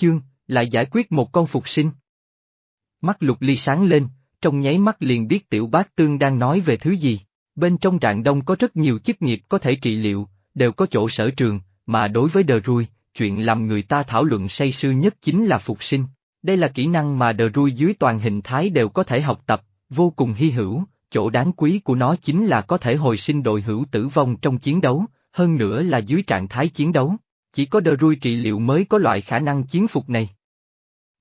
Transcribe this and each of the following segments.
chương, lại giải quyết một con phục sinh. Mắt lục ly sáng lên, trong nháy mắt liền biết tiểu bác tương đang nói về thứ gì. Bên trong rạng đông có rất nhiều chức nghiệp có thể trị liệu, đều có chỗ sở trường, mà đối với đờ rui, chuyện làm người ta thảo luận say sưa nhất chính là phục sinh. Đây là kỹ năng mà đờ rui dưới toàn hình thái đều có thể học tập, vô cùng hy hữu, chỗ đáng quý của nó chính là có thể hồi sinh đội hữu tử vong trong chiến đấu, hơn nữa là dưới trạng thái chiến đấu. Chỉ có đờ rui trị liệu mới có loại khả năng chiến phục này.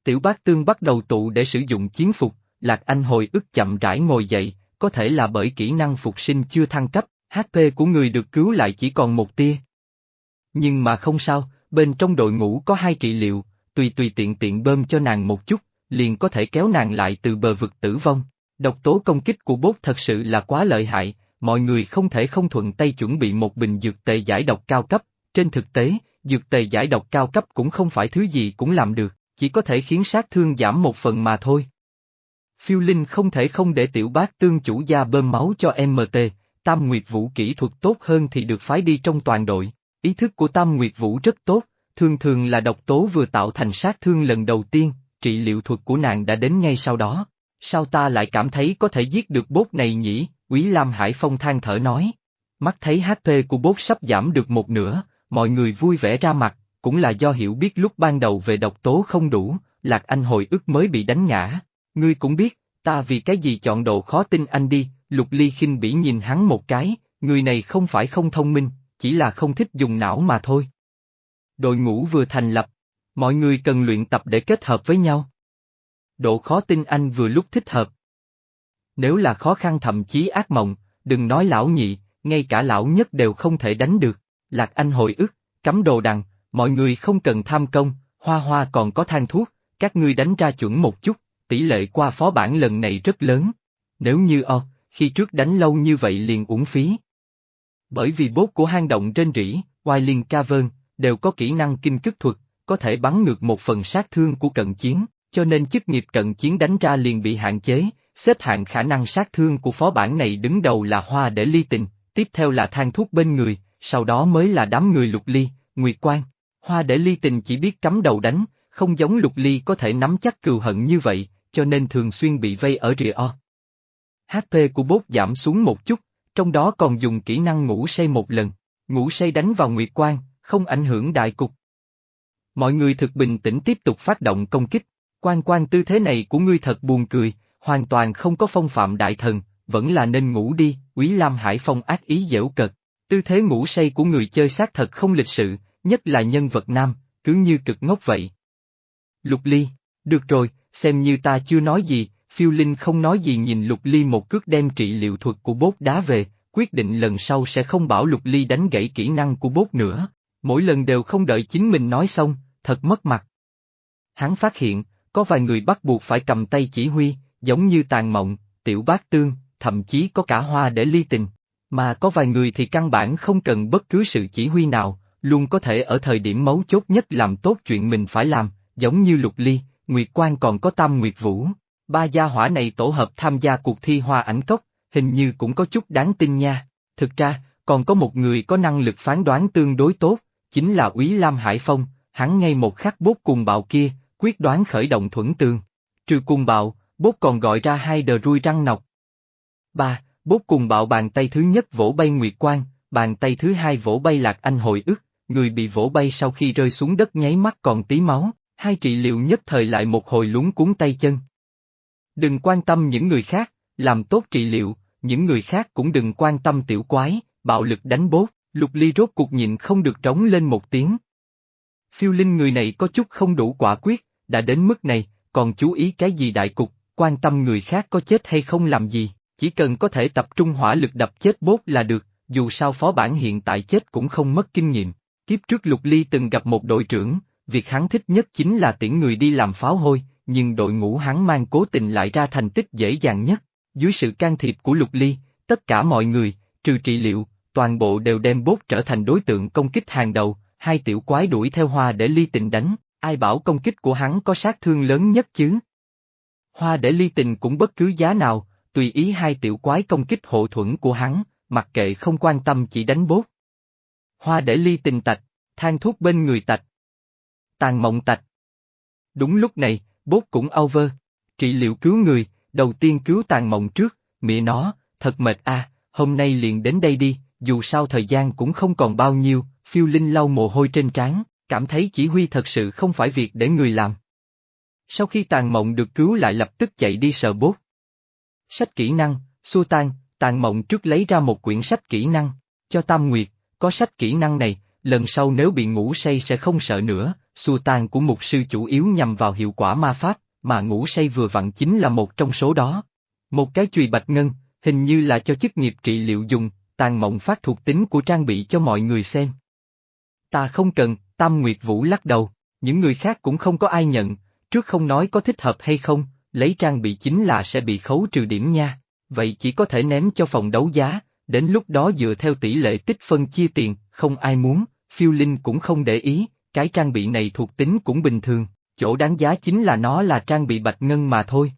Tiểu bác tương bắt đầu tụ để sử dụng chiến phục, Lạc Anh hồi ức chậm rãi ngồi dậy, có thể là bởi kỹ năng phục sinh chưa thăng cấp, HP của người được cứu lại chỉ còn một tia. Nhưng mà không sao, bên trong đội ngũ có hai trị liệu, tùy tùy tiện tiện bơm cho nàng một chút, liền có thể kéo nàng lại từ bờ vực tử vong. Độc tố công kích của bốt thật sự là quá lợi hại, mọi người không thể không thuận tay chuẩn bị một bình dược tệ giải độc cao cấp, trên thực tế, dược tề giải độc cao cấp cũng không phải thứ gì cũng làm được, chỉ có thể khiến sát thương giảm một phần mà thôi. Phiêu Linh không thể không để tiểu bác tương chủ gia bơm máu cho MT, Tam Nguyệt Vũ kỹ thuật tốt hơn thì được phái đi trong toàn đội. Ý thức của Tam Nguyệt Vũ rất tốt, thường thường là độc tố vừa tạo thành sát thương lần đầu tiên, trị liệu thuật của nàng đã đến ngay sau đó. Sao ta lại cảm thấy có thể giết được bốt này nhỉ? Quý Lam Hải Phong than thở nói. Mắt thấy HP của bốt sắp giảm được một nửa, mọi người vui vẻ ra mặt, cũng là do hiểu biết lúc ban đầu về độc tố không đủ, Lạc Anh hồi ức mới bị đánh ngã. Ngươi cũng biết, ta vì cái gì chọn độ khó tin anh đi, Lục Ly khinh bỉ nhìn hắn một cái, người này không phải không thông minh, chỉ là không thích dùng não mà thôi. Đội ngũ vừa thành lập, mọi người cần luyện tập để kết hợp với nhau. Độ khó tin anh vừa lúc thích hợp. Nếu là khó khăn thậm chí ác mộng, đừng nói lão nhị, ngay cả lão nhất đều không thể đánh được. Lạc Anh hồi ức, cấm đồ đằng, mọi người không cần tham công, hoa hoa còn có than thuốc, các ngươi đánh ra chuẩn một chút, tỷ lệ qua phó bản lần này rất lớn. Nếu như o, khi trước đánh lâu như vậy liền uổng phí. Bởi vì bốt của hang động trên rỉ, Wailing Cavern, đều có kỹ năng kinh cức thuật, có thể bắn ngược một phần sát thương của cận chiến, cho nên chức nghiệp cận chiến đánh ra liền bị hạn chế, xếp hạng khả năng sát thương của phó bản này đứng đầu là hoa để ly tình, tiếp theo là than thuốc bên người, sau đó mới là đám người lục ly, nguyệt quan. Hoa để ly tình chỉ biết cắm đầu đánh, không giống lục ly có thể nắm chắc cừu hận như vậy, cho nên thường xuyên bị vây ở rìa o. HP của bốt giảm xuống một chút, trong đó còn dùng kỹ năng ngủ say một lần, ngủ say đánh vào nguyệt quan, không ảnh hưởng đại cục. Mọi người thực bình tĩnh tiếp tục phát động công kích, quan quan tư thế này của ngươi thật buồn cười, hoàn toàn không có phong phạm đại thần, vẫn là nên ngủ đi, Quý Lam Hải Phong ác ý dễu cợt. Tư thế ngủ say của người chơi xác thật không lịch sự, nhất là nhân vật nam, cứ như cực ngốc vậy. Lục Ly, được rồi, xem như ta chưa nói gì, phiêu linh không nói gì nhìn Lục Ly một cước đem trị liệu thuật của bốt đá về, quyết định lần sau sẽ không bảo Lục Ly đánh gãy kỹ năng của bốt nữa, mỗi lần đều không đợi chính mình nói xong, thật mất mặt. Hắn phát hiện, có vài người bắt buộc phải cầm tay chỉ huy, giống như tàn mộng, tiểu bát tương, thậm chí có cả hoa để ly tình. Mà có vài người thì căn bản không cần bất cứ sự chỉ huy nào, luôn có thể ở thời điểm mấu chốt nhất làm tốt chuyện mình phải làm, giống như lục ly, Nguyệt Quan còn có Tam Nguyệt Vũ. Ba gia hỏa này tổ hợp tham gia cuộc thi hoa ảnh cốc, hình như cũng có chút đáng tin nha. Thực ra, còn có một người có năng lực phán đoán tương đối tốt, chính là Úy Lam Hải Phong, hắn ngay một khắc bốt cùng bạo kia, quyết đoán khởi động thuẫn tường. Trừ cùng bạo, bốt còn gọi ra hai đờ rui răng nọc. Ba, bốt cùng bạo bàn tay thứ nhất vỗ bay Nguyệt Quang, bàn tay thứ hai vỗ bay Lạc Anh hồi ức, người bị vỗ bay sau khi rơi xuống đất nháy mắt còn tí máu, hai trị liệu nhất thời lại một hồi lúng cuốn tay chân. Đừng quan tâm những người khác, làm tốt trị liệu, những người khác cũng đừng quan tâm tiểu quái, bạo lực đánh bốt, lục ly rốt cuộc nhịn không được trống lên một tiếng. Phiêu linh người này có chút không đủ quả quyết, đã đến mức này, còn chú ý cái gì đại cục, quan tâm người khác có chết hay không làm gì, chỉ cần có thể tập trung hỏa lực đập chết bốt là được, dù sao phó bản hiện tại chết cũng không mất kinh nghiệm. Kiếp trước Lục Ly từng gặp một đội trưởng, việc hắn thích nhất chính là tiễn người đi làm pháo hôi, nhưng đội ngũ hắn mang cố tình lại ra thành tích dễ dàng nhất. Dưới sự can thiệp của Lục Ly, tất cả mọi người, trừ trị liệu, toàn bộ đều đem bốt trở thành đối tượng công kích hàng đầu, hai tiểu quái đuổi theo hoa để ly tình đánh, ai bảo công kích của hắn có sát thương lớn nhất chứ? Hoa để ly tình cũng bất cứ giá nào, tùy ý hai tiểu quái công kích hộ thuẫn của hắn, mặc kệ không quan tâm chỉ đánh bốt. Hoa để ly tình tạch, than thuốc bên người tạch. Tàn mộng tạch. Đúng lúc này, bốt cũng over. Trị liệu cứu người, đầu tiên cứu tàn mộng trước, mẹ nó, thật mệt a, hôm nay liền đến đây đi, dù sao thời gian cũng không còn bao nhiêu, phiêu linh lau mồ hôi trên trán, cảm thấy chỉ huy thật sự không phải việc để người làm. Sau khi tàn mộng được cứu lại lập tức chạy đi sờ bốt. Sách kỹ năng, xua tan, tàn mộng trước lấy ra một quyển sách kỹ năng, cho Tam Nguyệt, có sách kỹ năng này, lần sau nếu bị ngủ say sẽ không sợ nữa, xua tan của mục sư chủ yếu nhằm vào hiệu quả ma pháp, mà ngủ say vừa vặn chính là một trong số đó. Một cái chùy bạch ngân, hình như là cho chức nghiệp trị liệu dùng, tàn mộng phát thuộc tính của trang bị cho mọi người xem. Ta không cần, Tam Nguyệt Vũ lắc đầu, những người khác cũng không có ai nhận, trước không nói có thích hợp hay không, lấy trang bị chính là sẽ bị khấu trừ điểm nha, vậy chỉ có thể ném cho phòng đấu giá, đến lúc đó dựa theo tỷ lệ tích phân chia tiền, không ai muốn, phiêu linh cũng không để ý, cái trang bị này thuộc tính cũng bình thường, chỗ đáng giá chính là nó là trang bị bạch ngân mà thôi.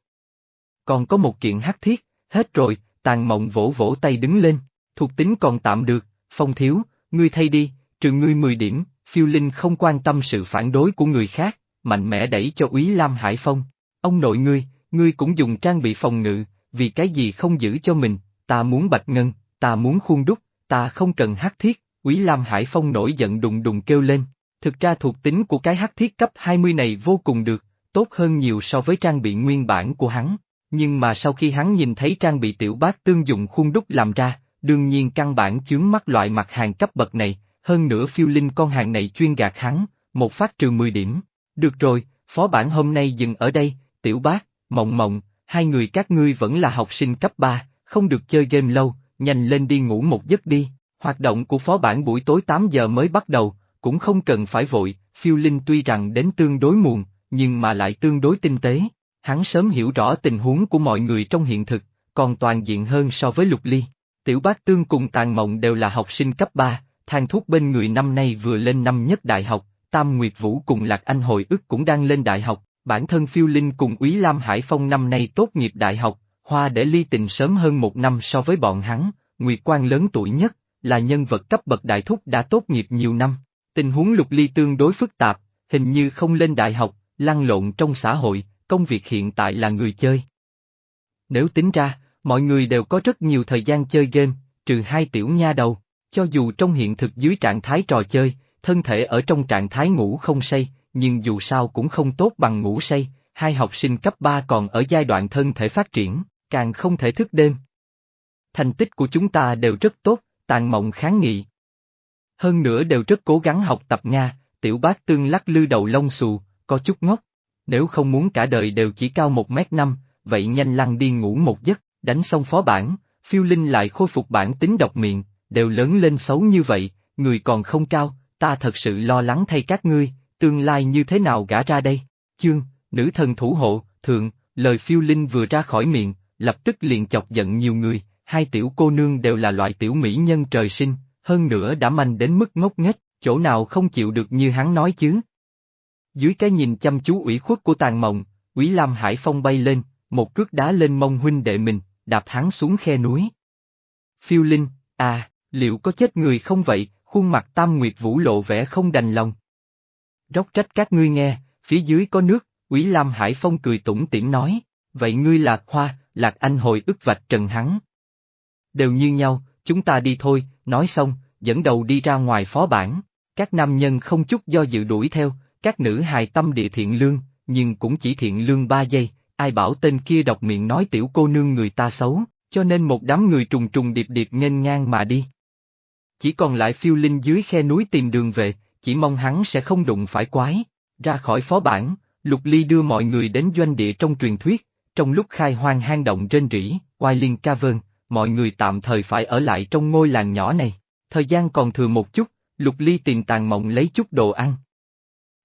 Còn có một kiện hắc thiết, hết rồi, tàn mộng vỗ vỗ tay đứng lên, thuộc tính còn tạm được, phong thiếu, ngươi thay đi, trừ ngươi 10 điểm, phiêu linh không quan tâm sự phản đối của người khác, mạnh mẽ đẩy cho úy Lam Hải Phong. Ông nội ngươi, ngươi cũng dùng trang bị phòng ngự, vì cái gì không giữ cho mình, ta muốn bạch ngân, ta muốn khuôn đúc, ta không cần hắc thiết, Quý Lam Hải Phong nổi giận đùng đùng kêu lên. Thực ra thuộc tính của cái hắc thiết cấp 20 này vô cùng được, tốt hơn nhiều so với trang bị nguyên bản của hắn. Nhưng mà sau khi hắn nhìn thấy trang bị tiểu bác tương dụng khuôn đúc làm ra, đương nhiên căn bản chướng mắt loại mặt hàng cấp bậc này, hơn nữa phiêu linh con hàng này chuyên gạt hắn, một phát trừ 10 điểm. Được rồi, phó bản hôm nay dừng ở đây, tiểu bác, mộng mộng, hai người các ngươi vẫn là học sinh cấp 3, không được chơi game lâu, nhanh lên đi ngủ một giấc đi. Hoạt động của phó bản buổi tối 8 giờ mới bắt đầu, cũng không cần phải vội, phiêu linh tuy rằng đến tương đối muộn, nhưng mà lại tương đối tinh tế. Hắn sớm hiểu rõ tình huống của mọi người trong hiện thực, còn toàn diện hơn so với lục ly. Tiểu bác tương cùng tàn mộng đều là học sinh cấp 3, thang thuốc bên người năm nay vừa lên năm nhất đại học, Tam Nguyệt Vũ cùng Lạc Anh hồi ức cũng đang lên đại học, bản thân phiêu linh cùng Úy Lam Hải Phong năm nay tốt nghiệp đại học, hoa để ly tình sớm hơn một năm so với bọn hắn, Nguyệt Quang lớn tuổi nhất, là nhân vật cấp bậc đại thúc đã tốt nghiệp nhiều năm. Tình huống lục ly tương đối phức tạp, hình như không lên đại học, lăn lộn trong xã hội, công việc hiện tại là người chơi. Nếu tính ra, mọi người đều có rất nhiều thời gian chơi game, trừ hai tiểu nha đầu, cho dù trong hiện thực dưới trạng thái trò chơi, thân thể ở trong trạng thái ngủ không say, nhưng dù sao cũng không tốt bằng ngủ say, hai học sinh cấp 3 còn ở giai đoạn thân thể phát triển, càng không thể thức đêm. Thành tích của chúng ta đều rất tốt, tàn mộng kháng nghị. Hơn nữa đều rất cố gắng học tập Nga, tiểu bác tương lắc lư đầu lông xù, có chút ngốc. Nếu không muốn cả đời đều chỉ cao một mét năm, vậy nhanh lăn đi ngủ một giấc, đánh xong phó bản, phiêu linh lại khôi phục bản tính độc miệng, đều lớn lên xấu như vậy, người còn không cao, ta thật sự lo lắng thay các ngươi, tương lai như thế nào gã ra đây? Chương, nữ thần thủ hộ, thượng, lời phiêu linh vừa ra khỏi miệng, lập tức liền chọc giận nhiều người, hai tiểu cô nương đều là loại tiểu mỹ nhân trời sinh, hơn nữa đã manh đến mức ngốc nghếch, chỗ nào không chịu được như hắn nói chứ. Dưới cái nhìn chăm chú ủy khuất của tàn mộng, Quý Lam Hải Phong bay lên, một cước đá lên mông huynh đệ mình, đạp hắn xuống khe núi. Phiêu Linh, à, liệu có chết người không vậy, khuôn mặt Tam Nguyệt Vũ lộ vẻ không đành lòng. Róc trách các ngươi nghe, phía dưới có nước, Quý Lam Hải Phong cười tủm tỉm nói, vậy ngươi là Hoa, Lạc Anh hồi ức vạch trần hắn. Đều như nhau, chúng ta đi thôi, nói xong, dẫn đầu đi ra ngoài phó bản. Các nam nhân không chút do dự đuổi theo, các nữ hài tâm địa thiện lương, nhưng cũng chỉ thiện lương ba giây, ai bảo tên kia đọc miệng nói tiểu cô nương người ta xấu, cho nên một đám người trùng trùng điệp điệp nghênh ngang mà đi. Chỉ còn lại phiêu linh dưới khe núi tìm đường về, chỉ mong hắn sẽ không đụng phải quái. Ra khỏi phó bản, Lục Ly đưa mọi người đến doanh địa trong truyền thuyết, trong lúc khai hoang hang động trên rỉ, Oai Liên ca vơn, mọi người tạm thời phải ở lại trong ngôi làng nhỏ này. Thời gian còn thừa một chút, Lục Ly tìm tàn mộng lấy chút đồ ăn.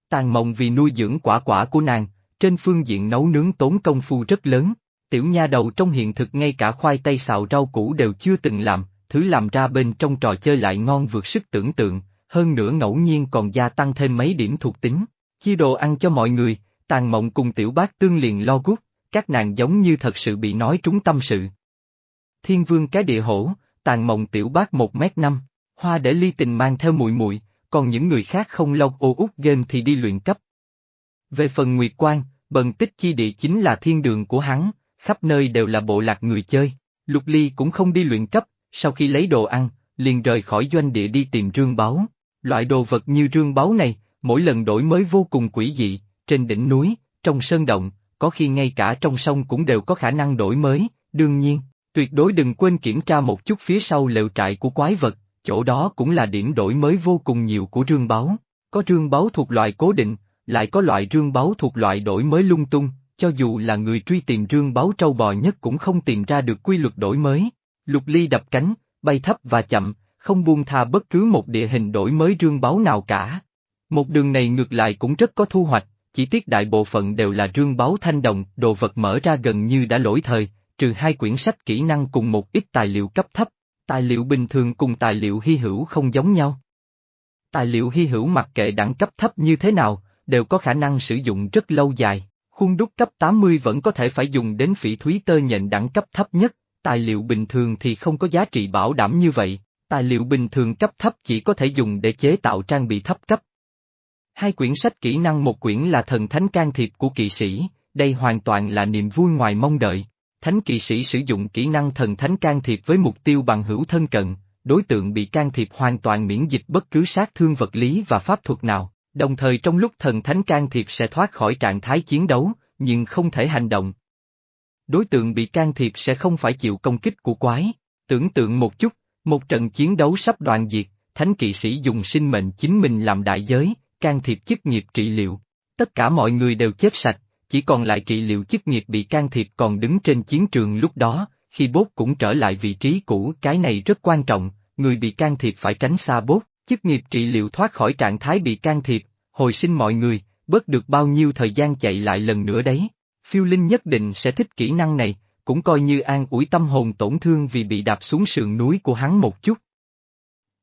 Tàn mộng vì nuôi dưỡng quả quả của nàng, trên phương diện nấu nướng tốn công phu rất lớn. Tiểu nha đầu trong hiện thực ngay cả khoai tây xào rau củ đều chưa từng làm, thứ làm ra bên trong trò chơi lại ngon vượt sức tưởng tượng, hơn nữa ngẫu nhiên còn gia tăng thêm mấy điểm thuộc tính. Chia đồ ăn cho mọi người, tàn mộng cùng tiểu bác tương liền lo gút, các nàng giống như thật sự bị nói trúng tâm sự. Thiên vương cái địa hổ, tàn mộng tiểu bác một mét năm, hoa để ly tình mang theo mùi mùi, còn những người khác không lâu ô út game thì đi luyện cấp. Về phần Nguyệt Quang, bần tích chi địa chính là thiên đường của hắn, khắp nơi đều là bộ lạc người chơi. Lục Ly cũng không đi luyện cấp, sau khi lấy đồ ăn, liền rời khỏi doanh địa đi tìm rương báu. Loại đồ vật như rương báu này, mỗi lần đổi mới vô cùng quỷ dị, trên đỉnh núi, trong sơn động, có khi ngay cả trong sông cũng đều có khả năng đổi mới, đương nhiên, tuyệt đối đừng quên kiểm tra một chút phía sau lều trại của quái vật, chỗ đó cũng là điểm đổi mới vô cùng nhiều của rương báu. Có rương báu thuộc loại cố định, lại có loại rương báu thuộc loại đổi mới lung tung, cho dù là người truy tìm rương báu trâu bò nhất cũng không tìm ra được quy luật đổi mới. Lục ly đập cánh, bay thấp và chậm, không buông tha bất cứ một địa hình đổi mới rương báu nào cả. Một đường này ngược lại cũng rất có thu hoạch, chỉ tiếc đại bộ phận đều là rương báu thanh đồng, đồ vật mở ra gần như đã lỗi thời, trừ hai quyển sách kỹ năng cùng một ít tài liệu cấp thấp, tài liệu bình thường cùng tài liệu hy hữu không giống nhau. Tài liệu hy hữu mặc kệ đẳng cấp thấp như thế nào, đều có khả năng sử dụng rất lâu dài. Khuôn đúc cấp 80 vẫn có thể phải dùng đến phỉ thúy tơ nhện đẳng cấp thấp nhất, tài liệu bình thường thì không có giá trị bảo đảm như vậy, tài liệu bình thường cấp thấp chỉ có thể dùng để chế tạo trang bị thấp cấp. Hai quyển sách kỹ năng một quyển là thần thánh can thiệp của kỵ sĩ, đây hoàn toàn là niềm vui ngoài mong đợi. Thánh kỵ sĩ sử dụng kỹ năng thần thánh can thiệp với mục tiêu bằng hữu thân cận, đối tượng bị can thiệp hoàn toàn miễn dịch bất cứ sát thương vật lý và pháp thuật nào, đồng thời trong lúc thần thánh can thiệp sẽ thoát khỏi trạng thái chiến đấu, nhưng không thể hành động. Đối tượng bị can thiệp sẽ không phải chịu công kích của quái, tưởng tượng một chút, một trận chiến đấu sắp đoàn diệt, thánh kỵ sĩ dùng sinh mệnh chính mình làm đại giới, can thiệp chức nghiệp trị liệu. Tất cả mọi người đều chết sạch, chỉ còn lại trị liệu chức nghiệp bị can thiệp còn đứng trên chiến trường lúc đó, khi bốt cũng trở lại vị trí cũ cái này rất quan trọng, người bị can thiệp phải tránh xa bốt, chức nghiệp trị liệu thoát khỏi trạng thái bị can thiệp, hồi sinh mọi người, bớt được bao nhiêu thời gian chạy lại lần nữa đấy. Phiêu Linh nhất định sẽ thích kỹ năng này, cũng coi như an ủi tâm hồn tổn thương vì bị đạp xuống sườn núi của hắn một chút.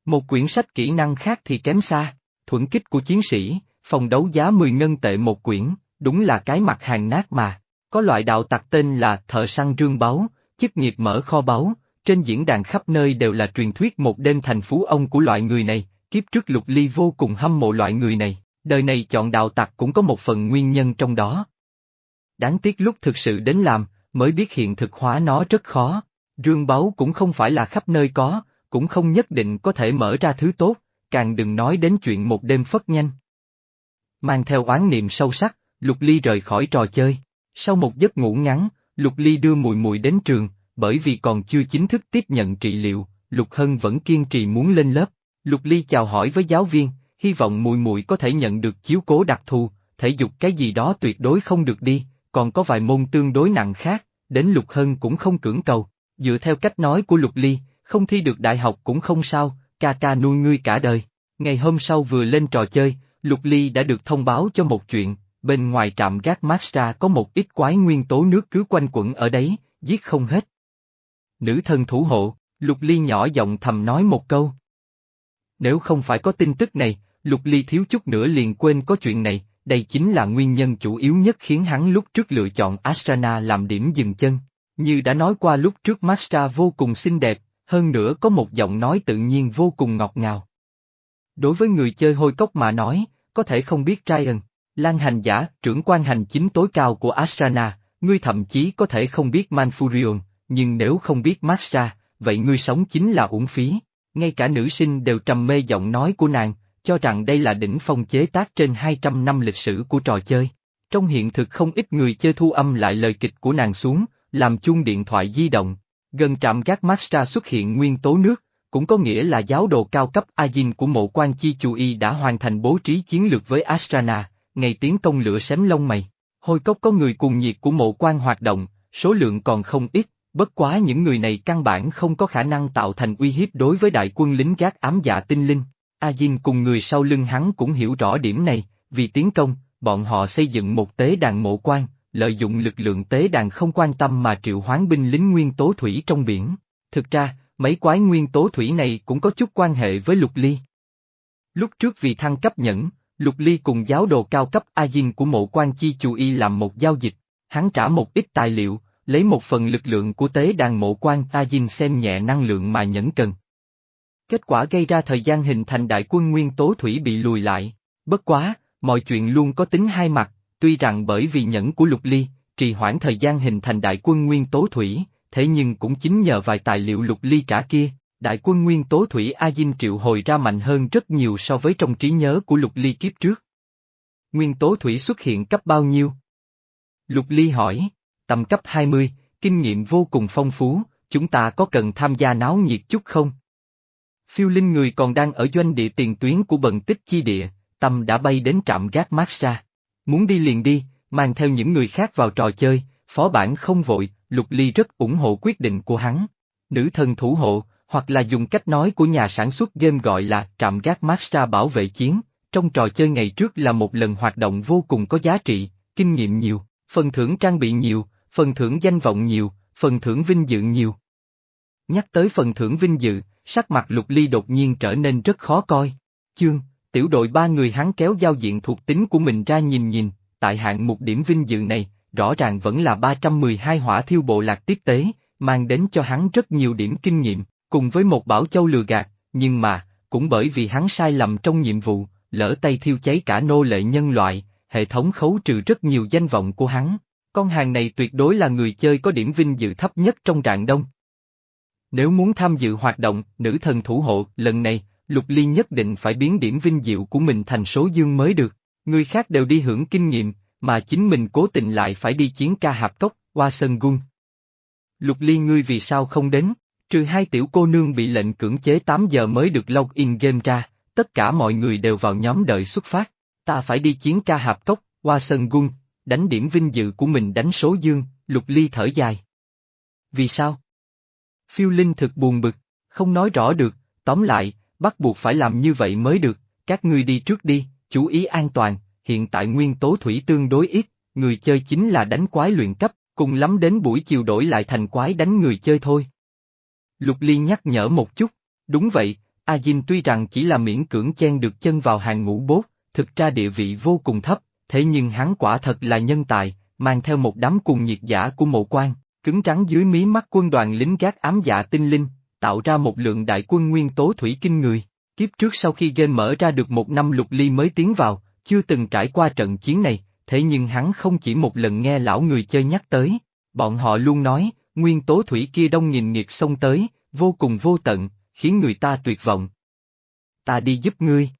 Một quyển sách kỹ năng khác thì kém xa, thuẫn kích của chiến sĩ, phòng đấu giá 10 ngân tệ một quyển, đúng là cái mặt hàng nát mà. Có loại đạo tặc tên là thợ săn rương báu, chức nghiệp mở kho báu, trên diễn đàn khắp nơi đều là truyền thuyết một đêm thành phú ông của loại người này, kiếp trước lục ly vô cùng hâm mộ loại người này, đời này chọn đạo tặc cũng có một phần nguyên nhân trong đó. Đáng tiếc lúc thực sự đến làm, mới biết hiện thực hóa nó rất khó, rương báu cũng không phải là khắp nơi có, cũng không nhất định có thể mở ra thứ tốt, càng đừng nói đến chuyện một đêm phất nhanh. Mang theo oán niệm sâu sắc, Lục Ly rời khỏi trò chơi. Sau một giấc ngủ ngắn, Lục Ly đưa mùi mùi đến trường, bởi vì còn chưa chính thức tiếp nhận trị liệu, Lục Hân vẫn kiên trì muốn lên lớp. Lục Ly chào hỏi với giáo viên, hy vọng mùi mùi có thể nhận được chiếu cố đặc thù, thể dục cái gì đó tuyệt đối không được đi, còn có vài môn tương đối nặng khác, đến Lục Hân cũng không cưỡng cầu. Dựa theo cách nói của Lục Ly, không thi được đại học cũng không sao, ca ca nuôi ngươi cả đời. Ngày hôm sau vừa lên trò chơi, Lục Ly đã được thông báo cho một chuyện, bên ngoài trạm gác Maxtra có một ít quái nguyên tố nước cứ quanh quẩn ở đấy, giết không hết. Nữ thần thủ hộ, Lục Ly nhỏ giọng thầm nói một câu. Nếu không phải có tin tức này, Lục Ly thiếu chút nữa liền quên có chuyện này, đây chính là nguyên nhân chủ yếu nhất khiến hắn lúc trước lựa chọn Astana làm điểm dừng chân. Như đã nói qua lúc trước Maxtra vô cùng xinh đẹp, hơn nữa có một giọng nói tự nhiên vô cùng ngọt ngào. Đối với người chơi hôi cốc mà nói, có thể không biết Ryan, Lan hành giả, trưởng quan hành chính tối cao của Astrana, ngươi thậm chí có thể không biết Manfurion, nhưng nếu không biết Maxra, vậy ngươi sống chính là uổng phí. Ngay cả nữ sinh đều trầm mê giọng nói của nàng, cho rằng đây là đỉnh phong chế tác trên 200 năm lịch sử của trò chơi. Trong hiện thực không ít người chơi thu âm lại lời kịch của nàng xuống, làm chuông điện thoại di động. Gần trạm gác Maxtra xuất hiện nguyên tố nước, cũng có nghĩa là giáo đồ cao cấp Ajin của mộ quan chi chú y đã hoàn thành bố trí chiến lược với Astrana, ngày tiến công lửa xém lông mày. Hồi cốc có người cùng nhiệt của mộ quan hoạt động, số lượng còn không ít, bất quá những người này căn bản không có khả năng tạo thành uy hiếp đối với đại quân lính gác ám dạ tinh linh. A Dinh cùng người sau lưng hắn cũng hiểu rõ điểm này, vì tiến công, bọn họ xây dựng một tế đàn mộ quan, lợi dụng lực lượng tế đàn không quan tâm mà triệu hoán binh lính nguyên tố thủy trong biển. Thực ra, mấy quái nguyên tố thủy này cũng có chút quan hệ với lục ly. Lúc trước vì thăng cấp nhẫn, lục ly cùng giáo đồ cao cấp A Dinh của mộ quan chi chú y làm một giao dịch, hắn trả một ít tài liệu, lấy một phần lực lượng của tế đàn mộ quan A Dinh xem nhẹ năng lượng mà nhẫn cần. Kết quả gây ra thời gian hình thành đại quân nguyên tố thủy bị lùi lại, bất quá, mọi chuyện luôn có tính hai mặt, tuy rằng bởi vì nhẫn của Lục Ly, trì hoãn thời gian hình thành đại quân nguyên tố thủy, thế nhưng cũng chính nhờ vài tài liệu Lục Ly trả kia, đại quân nguyên tố thủy A Dinh triệu hồi ra mạnh hơn rất nhiều so với trong trí nhớ của Lục Ly kiếp trước. Nguyên tố thủy xuất hiện cấp bao nhiêu? Lục Ly hỏi, tầm cấp 20, kinh nghiệm vô cùng phong phú, chúng ta có cần tham gia náo nhiệt chút không? Phiêu linh người còn đang ở doanh địa tiền tuyến của bận tích chi địa, tâm đã bay đến trạm gác mát xa. Muốn đi liền đi, mang theo những người khác vào trò chơi, phó bản không vội, Lục Ly rất ủng hộ quyết định của hắn. Nữ thần thủ hộ, hoặc là dùng cách nói của nhà sản xuất game gọi là trạm gác Maxtra bảo vệ chiến, trong trò chơi ngày trước là một lần hoạt động vô cùng có giá trị, kinh nghiệm nhiều, phần thưởng trang bị nhiều, phần thưởng danh vọng nhiều, phần thưởng vinh dự nhiều. Nhắc tới phần thưởng vinh dự, sắc mặt lục ly đột nhiên trở nên rất khó coi. Chương, tiểu đội ba người hắn kéo giao diện thuộc tính của mình ra nhìn nhìn, tại hạng mục điểm vinh dự này, rõ ràng vẫn là 312 hỏa thiêu bộ lạc tiếp tế, mang đến cho hắn rất nhiều điểm kinh nghiệm, cùng với một bảo châu lừa gạt, nhưng mà, cũng bởi vì hắn sai lầm trong nhiệm vụ, lỡ tay thiêu cháy cả nô lệ nhân loại, hệ thống khấu trừ rất nhiều danh vọng của hắn. Con hàng này tuyệt đối là người chơi có điểm vinh dự thấp nhất trong rạng đông. Nếu muốn tham dự hoạt động, nữ thần thủ hộ, lần này, Lục Ly nhất định phải biến điểm vinh diệu của mình thành số dương mới được. Người khác đều đi hưởng kinh nghiệm, mà chính mình cố tình lại phải đi chiến ca hạp cốc, qua sân gung. Lục Ly ngươi vì sao không đến? Trừ hai tiểu cô nương bị lệnh cưỡng chế 8 giờ mới được log in game ra, tất cả mọi người đều vào nhóm đợi xuất phát. Ta phải đi chiến ca hạp cốc, qua sân gung, đánh điểm vinh dự của mình đánh số dương, Lục Ly thở dài. Vì sao? Phiêu Linh thực buồn bực, không nói rõ được, tóm lại, bắt buộc phải làm như vậy mới được, các ngươi đi trước đi, chú ý an toàn, hiện tại nguyên tố thủy tương đối ít, người chơi chính là đánh quái luyện cấp, cùng lắm đến buổi chiều đổi lại thành quái đánh người chơi thôi. Lục Ly nhắc nhở một chút, đúng vậy, A Dinh tuy rằng chỉ là miễn cưỡng chen được chân vào hàng ngũ bốt, thực ra địa vị vô cùng thấp, thế nhưng hắn quả thật là nhân tài, mang theo một đám cùng nhiệt giả của mộ quan, cứng trắng dưới mí mắt quân đoàn lính gác ám dạ tinh linh, tạo ra một lượng đại quân nguyên tố thủy kinh người. Kiếp trước sau khi game mở ra được một năm lục ly mới tiến vào, chưa từng trải qua trận chiến này, thế nhưng hắn không chỉ một lần nghe lão người chơi nhắc tới, bọn họ luôn nói, nguyên tố thủy kia đông nghìn nghiệt xông tới, vô cùng vô tận, khiến người ta tuyệt vọng. Ta đi giúp ngươi.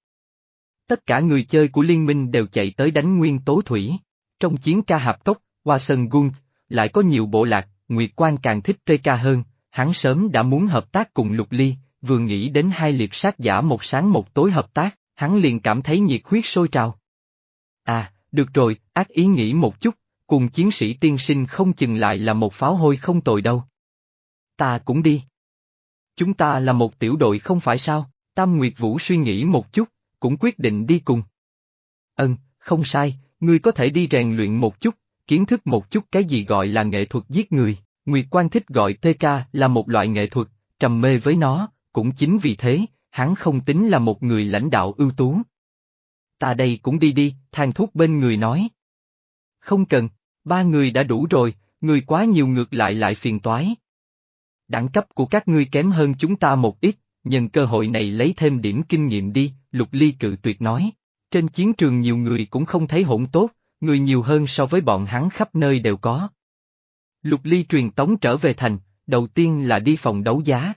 Tất cả người chơi của liên minh đều chạy tới đánh nguyên tố thủy. Trong chiến ca hạp cốc, Hoa Sơn gung, lại có nhiều bộ lạc, Nguyệt Quan càng thích ca hơn, hắn sớm đã muốn hợp tác cùng Lục Ly, vừa nghĩ đến hai liệp sát giả một sáng một tối hợp tác, hắn liền cảm thấy nhiệt huyết sôi trào. À, được rồi, ác ý nghĩ một chút, cùng chiến sĩ tiên sinh không chừng lại là một pháo hôi không tồi đâu. Ta cũng đi. Chúng ta là một tiểu đội không phải sao, Tam Nguyệt Vũ suy nghĩ một chút, cũng quyết định đi cùng. Ân, không sai, ngươi có thể đi rèn luyện một chút, kiến thức một chút cái gì gọi là nghệ thuật giết người. Nguyệt Quan thích gọi PK là một loại nghệ thuật, trầm mê với nó, cũng chính vì thế, hắn không tính là một người lãnh đạo ưu tú. Ta đây cũng đi đi, thang thuốc bên người nói. Không cần, ba người đã đủ rồi, người quá nhiều ngược lại lại phiền toái. Đẳng cấp của các ngươi kém hơn chúng ta một ít, nhân cơ hội này lấy thêm điểm kinh nghiệm đi, Lục Ly cự tuyệt nói. Trên chiến trường nhiều người cũng không thấy hỗn tốt, người nhiều hơn so với bọn hắn khắp nơi đều có. Lục Ly truyền tống trở về thành, đầu tiên là đi phòng đấu giá.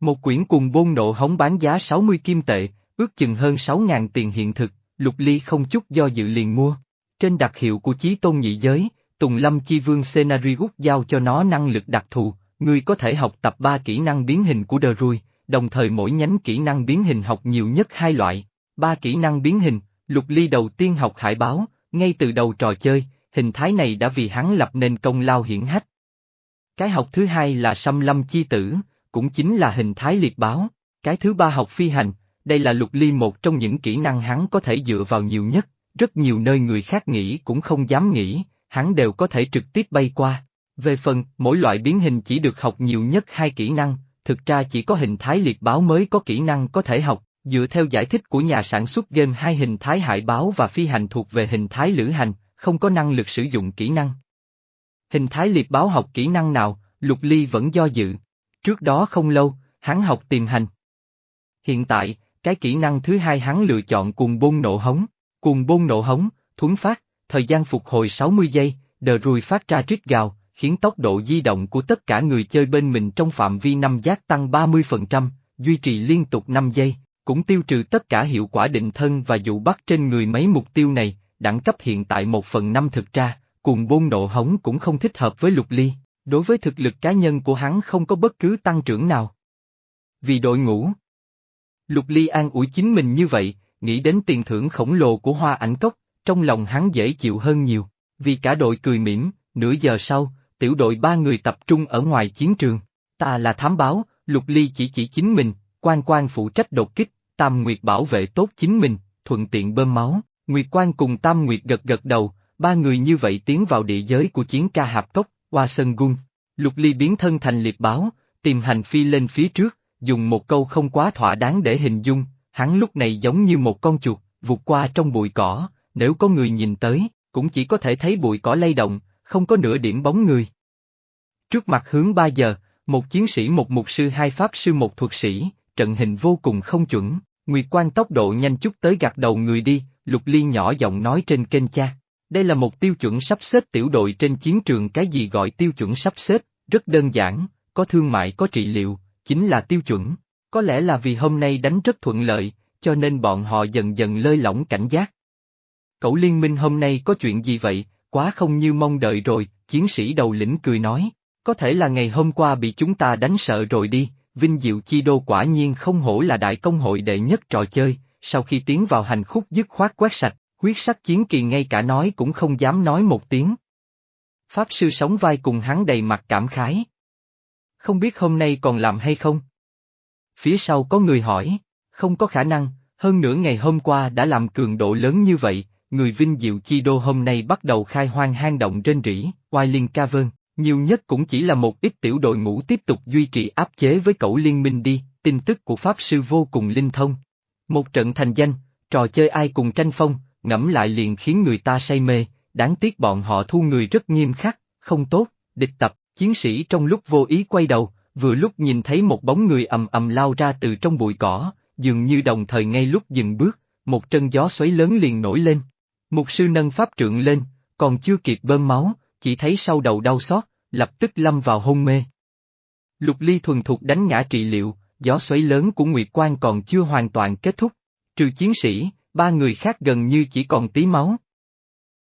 Một quyển cùng bôn nộ hóng bán giá 60 kim tệ, ước chừng hơn 6.000 tiền hiện thực, Lục Ly không chút do dự liền mua. Trên đặc hiệu của Chí Tôn Nhị Giới, Tùng Lâm Chi Vương Scenarius giao cho nó năng lực đặc thù, ngươi có thể học tập 3 kỹ năng biến hình của Đờ Rui, đồng thời mỗi nhánh kỹ năng biến hình học nhiều nhất hai loại. Ba kỹ năng biến hình, Lục Ly đầu tiên học hải báo, ngay từ đầu trò chơi, hình thái này đã vì hắn lập nên công lao hiển hách. Cái học thứ hai là xâm lâm chi tử, cũng chính là hình thái liệt báo. Cái thứ ba học phi hành, đây là lục ly một trong những kỹ năng hắn có thể dựa vào nhiều nhất, rất nhiều nơi người khác nghĩ cũng không dám nghĩ, hắn đều có thể trực tiếp bay qua. Về phần, mỗi loại biến hình chỉ được học nhiều nhất hai kỹ năng, thực ra chỉ có hình thái liệt báo mới có kỹ năng có thể học, dựa theo giải thích của nhà sản xuất game hai hình thái hải báo và phi hành thuộc về hình thái lữ hành, không có năng lực sử dụng kỹ năng. Hình thái liệt báo học kỹ năng nào, Lục Ly vẫn do dự. Trước đó không lâu, hắn học tìm hành. Hiện tại, cái kỹ năng thứ hai hắn lựa chọn cùng bôn nộ hống. Cùng bôn nộ hống, thuấn phát, thời gian phục hồi 60 giây, đờ rùi phát ra rít gào, khiến tốc độ di động của tất cả người chơi bên mình trong phạm vi 5 giác tăng 30%, duy trì liên tục 5 giây, cũng tiêu trừ tất cả hiệu quả định thân và dụ bắt trên người mấy mục tiêu này, đẳng cấp hiện tại một phần năm thực ra, cùng bôn nộ hống cũng không thích hợp với lục ly, đối với thực lực cá nhân của hắn không có bất cứ tăng trưởng nào. Vì đội ngũ, lục ly an ủi chính mình như vậy, nghĩ đến tiền thưởng khổng lồ của hoa ảnh cốc, trong lòng hắn dễ chịu hơn nhiều, vì cả đội cười mỉm, nửa giờ sau, tiểu đội ba người tập trung ở ngoài chiến trường, ta là thám báo, lục ly chỉ chỉ chính mình, quan quan phụ trách đột kích, Tam Nguyệt bảo vệ tốt chính mình, thuận tiện bơm máu, Nguyệt Quan cùng Tam Nguyệt gật gật đầu, ba người như vậy tiến vào địa giới của chiến ca hạp cốc, qua sân gung. Lục Ly biến thân thành liệp báo, tìm hành phi lên phía trước, dùng một câu không quá thỏa đáng để hình dung, hắn lúc này giống như một con chuột, vụt qua trong bụi cỏ, nếu có người nhìn tới, cũng chỉ có thể thấy bụi cỏ lay động, không có nửa điểm bóng người. Trước mặt hướng 3 giờ, một chiến sĩ một mục sư hai pháp sư một thuật sĩ, trận hình vô cùng không chuẩn. Nguyệt Quan tốc độ nhanh chút tới gạt đầu người đi, Lục Liên nhỏ giọng nói trên kênh cha. Đây là một tiêu chuẩn sắp xếp tiểu đội trên chiến trường cái gì gọi tiêu chuẩn sắp xếp, rất đơn giản, có thương mại có trị liệu, chính là tiêu chuẩn. Có lẽ là vì hôm nay đánh rất thuận lợi, cho nên bọn họ dần dần lơi lỏng cảnh giác. Cậu liên minh hôm nay có chuyện gì vậy, quá không như mong đợi rồi, chiến sĩ đầu lĩnh cười nói. Có thể là ngày hôm qua bị chúng ta đánh sợ rồi đi, Vinh Diệu Chi Đô quả nhiên không hổ là đại công hội đệ nhất trò chơi, sau khi tiến vào hành khúc dứt khoát quét sạch, huyết sắc chiến kỳ ngay cả nói cũng không dám nói một tiếng. Pháp sư sống vai cùng hắn đầy mặt cảm khái. Không biết hôm nay còn làm hay không? Phía sau có người hỏi, không có khả năng, hơn nửa ngày hôm qua đã làm cường độ lớn như vậy, người Vinh Diệu Chi Đô hôm nay bắt đầu khai hoang hang động trên rỉ, Oai Liên Cavern, nhiều nhất cũng chỉ là một ít tiểu đội ngũ tiếp tục duy trì áp chế với cậu liên minh đi, tin tức của Pháp Sư vô cùng linh thông. Một trận thành danh, trò chơi ai cùng tranh phong, ngẫm lại liền khiến người ta say mê, đáng tiếc bọn họ thu người rất nghiêm khắc, không tốt, địch tập, chiến sĩ trong lúc vô ý quay đầu, vừa lúc nhìn thấy một bóng người ầm ầm lao ra từ trong bụi cỏ, dường như đồng thời ngay lúc dừng bước, một trận gió xoáy lớn liền nổi lên. Mục sư nâng pháp trượng lên, còn chưa kịp bơm máu, chỉ thấy sau đầu đau xót, lập tức lâm vào hôn mê. Lục ly thuần thục đánh ngã trị liệu, gió xoáy lớn của Nguyệt Quan còn chưa hoàn toàn kết thúc, trừ chiến sĩ, ba người khác gần như chỉ còn tí máu.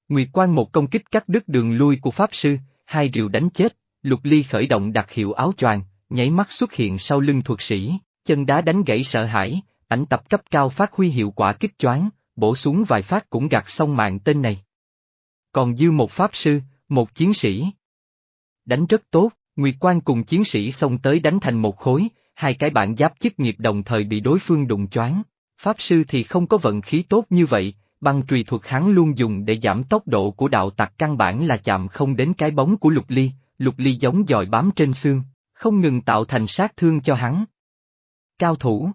Nguyệt Quan một công kích cắt đứt đường lui của Pháp Sư, hai rìu đánh chết, Lục Ly khởi động đặc hiệu áo choàng, nháy mắt xuất hiện sau lưng thuật sĩ, chân đá đánh gãy sợ hãi, ảnh tập cấp cao phát huy hiệu quả kích choáng, bổ xuống vài phát cũng gạt xong mạng tên này. Còn dư một Pháp Sư, một chiến sĩ đánh rất tốt, Nguyệt Quan cùng chiến sĩ xông tới đánh thành một khối, hai cái bản giáp chức nghiệp đồng thời bị đối phương đụng choáng. Pháp sư thì không có vận khí tốt như vậy, băng trùy thuật hắn luôn dùng để giảm tốc độ của đạo tặc căn bản là chạm không đến cái bóng của lục ly, lục ly giống dòi bám trên xương, không ngừng tạo thành sát thương cho hắn. Cao thủ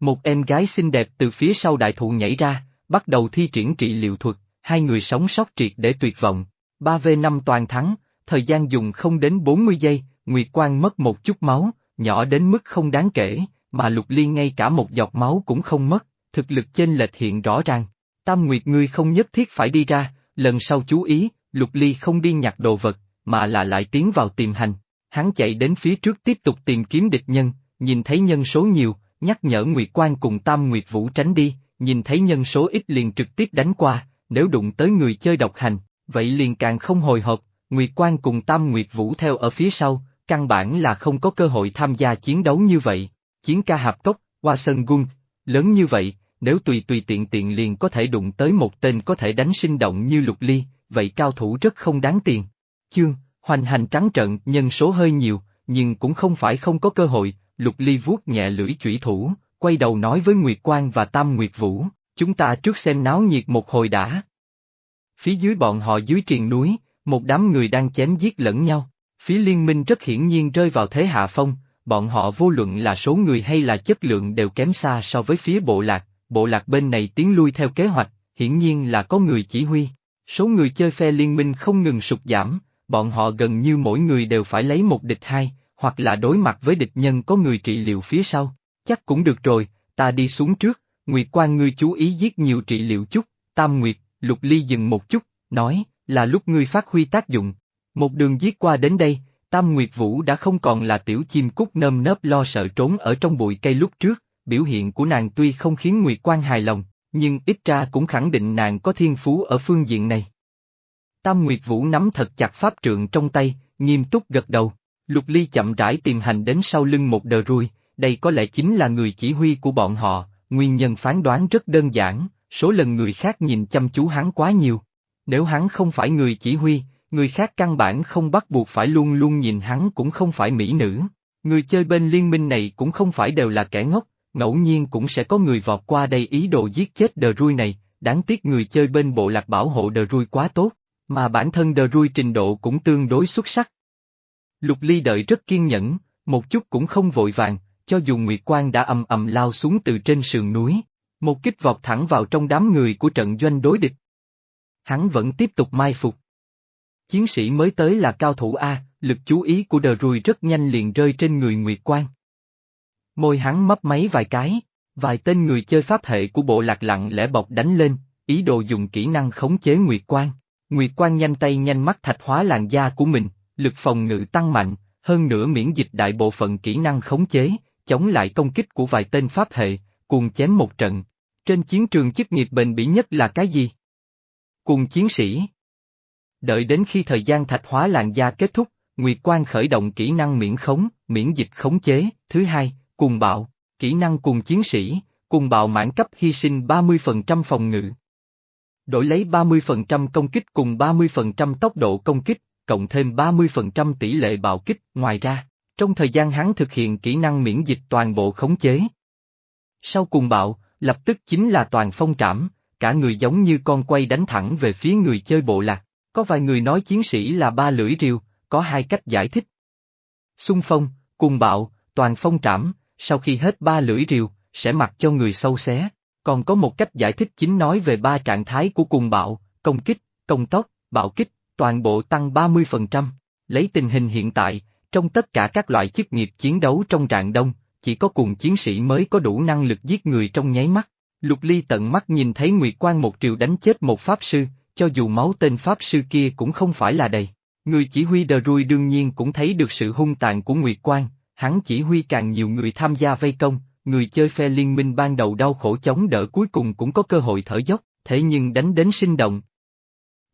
Một em gái xinh đẹp từ phía sau đại thụ nhảy ra, bắt đầu thi triển trị liệu thuật, hai người sống sót triệt để tuyệt vọng. 3v5 toàn thắng, thời gian dùng không đến 40 giây, Nguyệt Quang mất một chút máu, nhỏ đến mức không đáng kể, mà Lục Liên ngay cả một giọt máu cũng không mất, thực lực chênh lệch hiện rõ ràng. Tam Nguyệt ngươi không nhất thiết phải đi ra, lần sau chú ý, Lục Ly không đi nhặt đồ vật, mà là lại tiến vào tìm hành. Hắn chạy đến phía trước tiếp tục tìm kiếm địch nhân, nhìn thấy nhân số nhiều, nhắc nhở Nguyệt Quang cùng Tam Nguyệt Vũ tránh đi, nhìn thấy nhân số ít liền trực tiếp đánh qua, nếu đụng tới người chơi độc hành, vậy liền càng không hồi hộp, Nguyệt Quan cùng Tam Nguyệt Vũ theo ở phía sau, căn bản là không có cơ hội tham gia chiến đấu như vậy. Chiến ca hạp cốc, qua sân gung, lớn như vậy, nếu tùy tùy tiện tiện liền có thể đụng tới một tên có thể đánh sinh động như lục ly, vậy cao thủ rất không đáng tiền. Chương, hoành hành trắng trận, nhân số hơi nhiều, nhưng cũng không phải không có cơ hội, lục ly vuốt nhẹ lưỡi chủy thủ, quay đầu nói với Nguyệt Quang và Tam Nguyệt Vũ, chúng ta trước xem náo nhiệt một hồi đã. Phía dưới bọn họ dưới triền núi, một đám người đang chém giết lẫn nhau. Phía liên minh rất hiển nhiên rơi vào thế hạ phong, bọn họ vô luận là số người hay là chất lượng đều kém xa so với phía bộ lạc, bộ lạc bên này tiến lui theo kế hoạch, hiển nhiên là có người chỉ huy. Số người chơi phe liên minh không ngừng sụt giảm, bọn họ gần như mỗi người đều phải lấy một địch hai, hoặc là đối mặt với địch nhân có người trị liệu phía sau. Chắc cũng được rồi, ta đi xuống trước, Nguyệt Quan ngươi chú ý giết nhiều trị liệu chút, Tam Nguyệt, Lục Ly dừng một chút, nói, là lúc ngươi phát huy tác dụng. Một đường giết qua đến đây, Tam Nguyệt Vũ đã không còn là tiểu chim cút nơm nớp lo sợ trốn ở trong bụi cây lúc trước, biểu hiện của nàng tuy không khiến Nguyệt Quan hài lòng, nhưng ít ra cũng khẳng định nàng có thiên phú ở phương diện này. Tam Nguyệt Vũ nắm thật chặt pháp trượng trong tay, nghiêm túc gật đầu. Lục Ly chậm rãi tìm hành đến sau lưng một đờ ruồi, đây có lẽ chính là người chỉ huy của bọn họ, nguyên nhân phán đoán rất đơn giản, số lần người khác nhìn chăm chú hắn quá nhiều. Nếu hắn không phải người chỉ huy, người khác căn bản không bắt buộc phải luôn luôn nhìn hắn cũng không phải mỹ nữ. Người chơi bên liên minh này cũng không phải đều là kẻ ngốc, ngẫu nhiên cũng sẽ có người vọt qua đây ý đồ giết chết đờ rui này, đáng tiếc người chơi bên bộ lạc bảo hộ đờ rui quá tốt, mà bản thân đờ rui trình độ cũng tương đối xuất sắc. Lục Ly đợi rất kiên nhẫn, một chút cũng không vội vàng, cho dù Nguyệt Quang đã ầm ầm lao xuống từ trên sườn núi, một kích vọt thẳng vào trong đám người của trận doanh đối địch. Hắn vẫn tiếp tục mai phục. Chiến sĩ mới tới là cao thủ A, lực chú ý của đờ rùi rất nhanh liền rơi trên người Nguyệt Quang. Môi hắn mấp máy vài cái, vài tên người chơi pháp hệ của bộ lạc lặng lẽ bọc đánh lên, ý đồ dùng kỹ năng khống chế Nguyệt Quang. Nguyệt Quang nhanh tay nhanh mắt thạch hóa làn da của mình, lực phòng ngự tăng mạnh, hơn nữa miễn dịch đại bộ phận kỹ năng khống chế, chống lại công kích của vài tên pháp hệ, cùng chém một trận. Trên chiến trường chức nghiệp bền bỉ nhất là cái gì? Cùng chiến sĩ. Đợi đến khi thời gian thạch hóa làn da kết thúc, Nguyệt Quang khởi động kỹ năng miễn khống, miễn dịch khống chế, thứ hai, cùng bạo, kỹ năng cùng chiến sĩ, cùng bạo mãn cấp hy sinh 30% phòng ngự. Đổi lấy 30% công kích cùng 30% tốc độ công kích, cộng thêm 30% tỷ lệ bạo kích, ngoài ra, trong thời gian hắn thực hiện kỹ năng miễn dịch toàn bộ khống chế. Sau cùng bạo, lập tức chính là toàn phong trảm, cả người giống như con quay đánh thẳng về phía người chơi bộ lạc. Có vài người nói chiến sĩ là ba lưỡi rìu, có hai cách giải thích. Xung phong, cùng bạo, toàn phong trảm, sau khi hết ba lưỡi rìu, sẽ mặc cho người sâu xé. Còn có một cách giải thích chính nói về ba trạng thái của cùng bạo, công kích, công tốc, bạo kích, toàn bộ tăng 30%. Lấy tình hình hiện tại, trong tất cả các loại chức nghiệp chiến đấu trong trạng đông, chỉ có cùng chiến sĩ mới có đủ năng lực giết người trong nháy mắt. Lục Ly tận mắt nhìn thấy Nguyệt Quan một triều đánh chết một pháp sư, cho dù máu tên pháp sư kia cũng không phải là đầy. Người chỉ huy đờ rui đương nhiên cũng thấy được sự hung tàn của Nguyệt Quan, hắn chỉ huy càng nhiều người tham gia vây công, người chơi phe liên minh ban đầu đau khổ chống đỡ cuối cùng cũng có cơ hội thở dốc, thế nhưng đánh đến sinh động.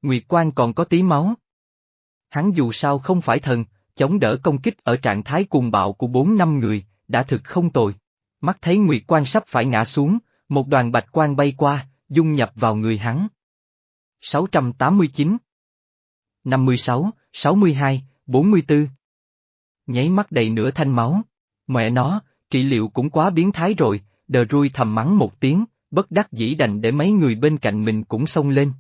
Nguyệt Quan còn có tí máu. Hắn dù sao không phải thần, chống đỡ công kích ở trạng thái cuồng bạo của bốn năm người, đã thực không tồi. Mắt thấy Nguyệt Quan sắp phải ngã xuống, một đoàn bạch quang bay qua, dung nhập vào người hắn. 689 56, 62, 44 Nháy mắt đầy nửa thanh máu. Mẹ nó, trị liệu cũng quá biến thái rồi, đờ rui thầm mắng một tiếng, bất đắc dĩ đành để mấy người bên cạnh mình cũng xông lên.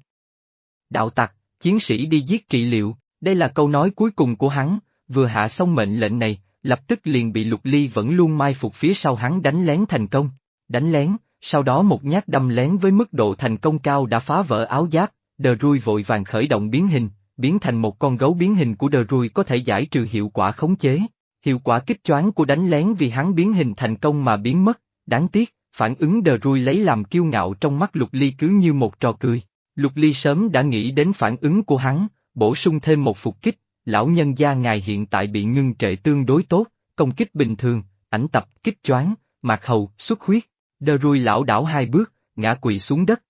Đạo tặc, chiến sĩ đi giết trị liệu, đây là câu nói cuối cùng của hắn, vừa hạ xong mệnh lệnh này, lập tức liền bị lục ly vẫn luôn mai phục phía sau hắn đánh lén thành công. Đánh lén, sau đó một nhát đâm lén với mức độ thành công cao đã phá vỡ áo giáp, đờ rui vội vàng khởi động biến hình, biến thành một con gấu biến hình của đờ rui có thể giải trừ hiệu quả khống chế. Hiệu quả kích choáng của đánh lén vì hắn biến hình thành công mà biến mất, đáng tiếc, phản ứng đờ rui lấy làm kiêu ngạo trong mắt lục ly cứ như một trò cười. Lục ly sớm đã nghĩ đến phản ứng của hắn, bổ sung thêm một phục kích, lão nhân gia ngài hiện tại bị ngưng trệ tương đối tốt, công kích bình thường, ảnh tập, kích choáng, mạc hầu, xuất huyết, đờ rui lão đảo hai bước, ngã quỳ xuống đất.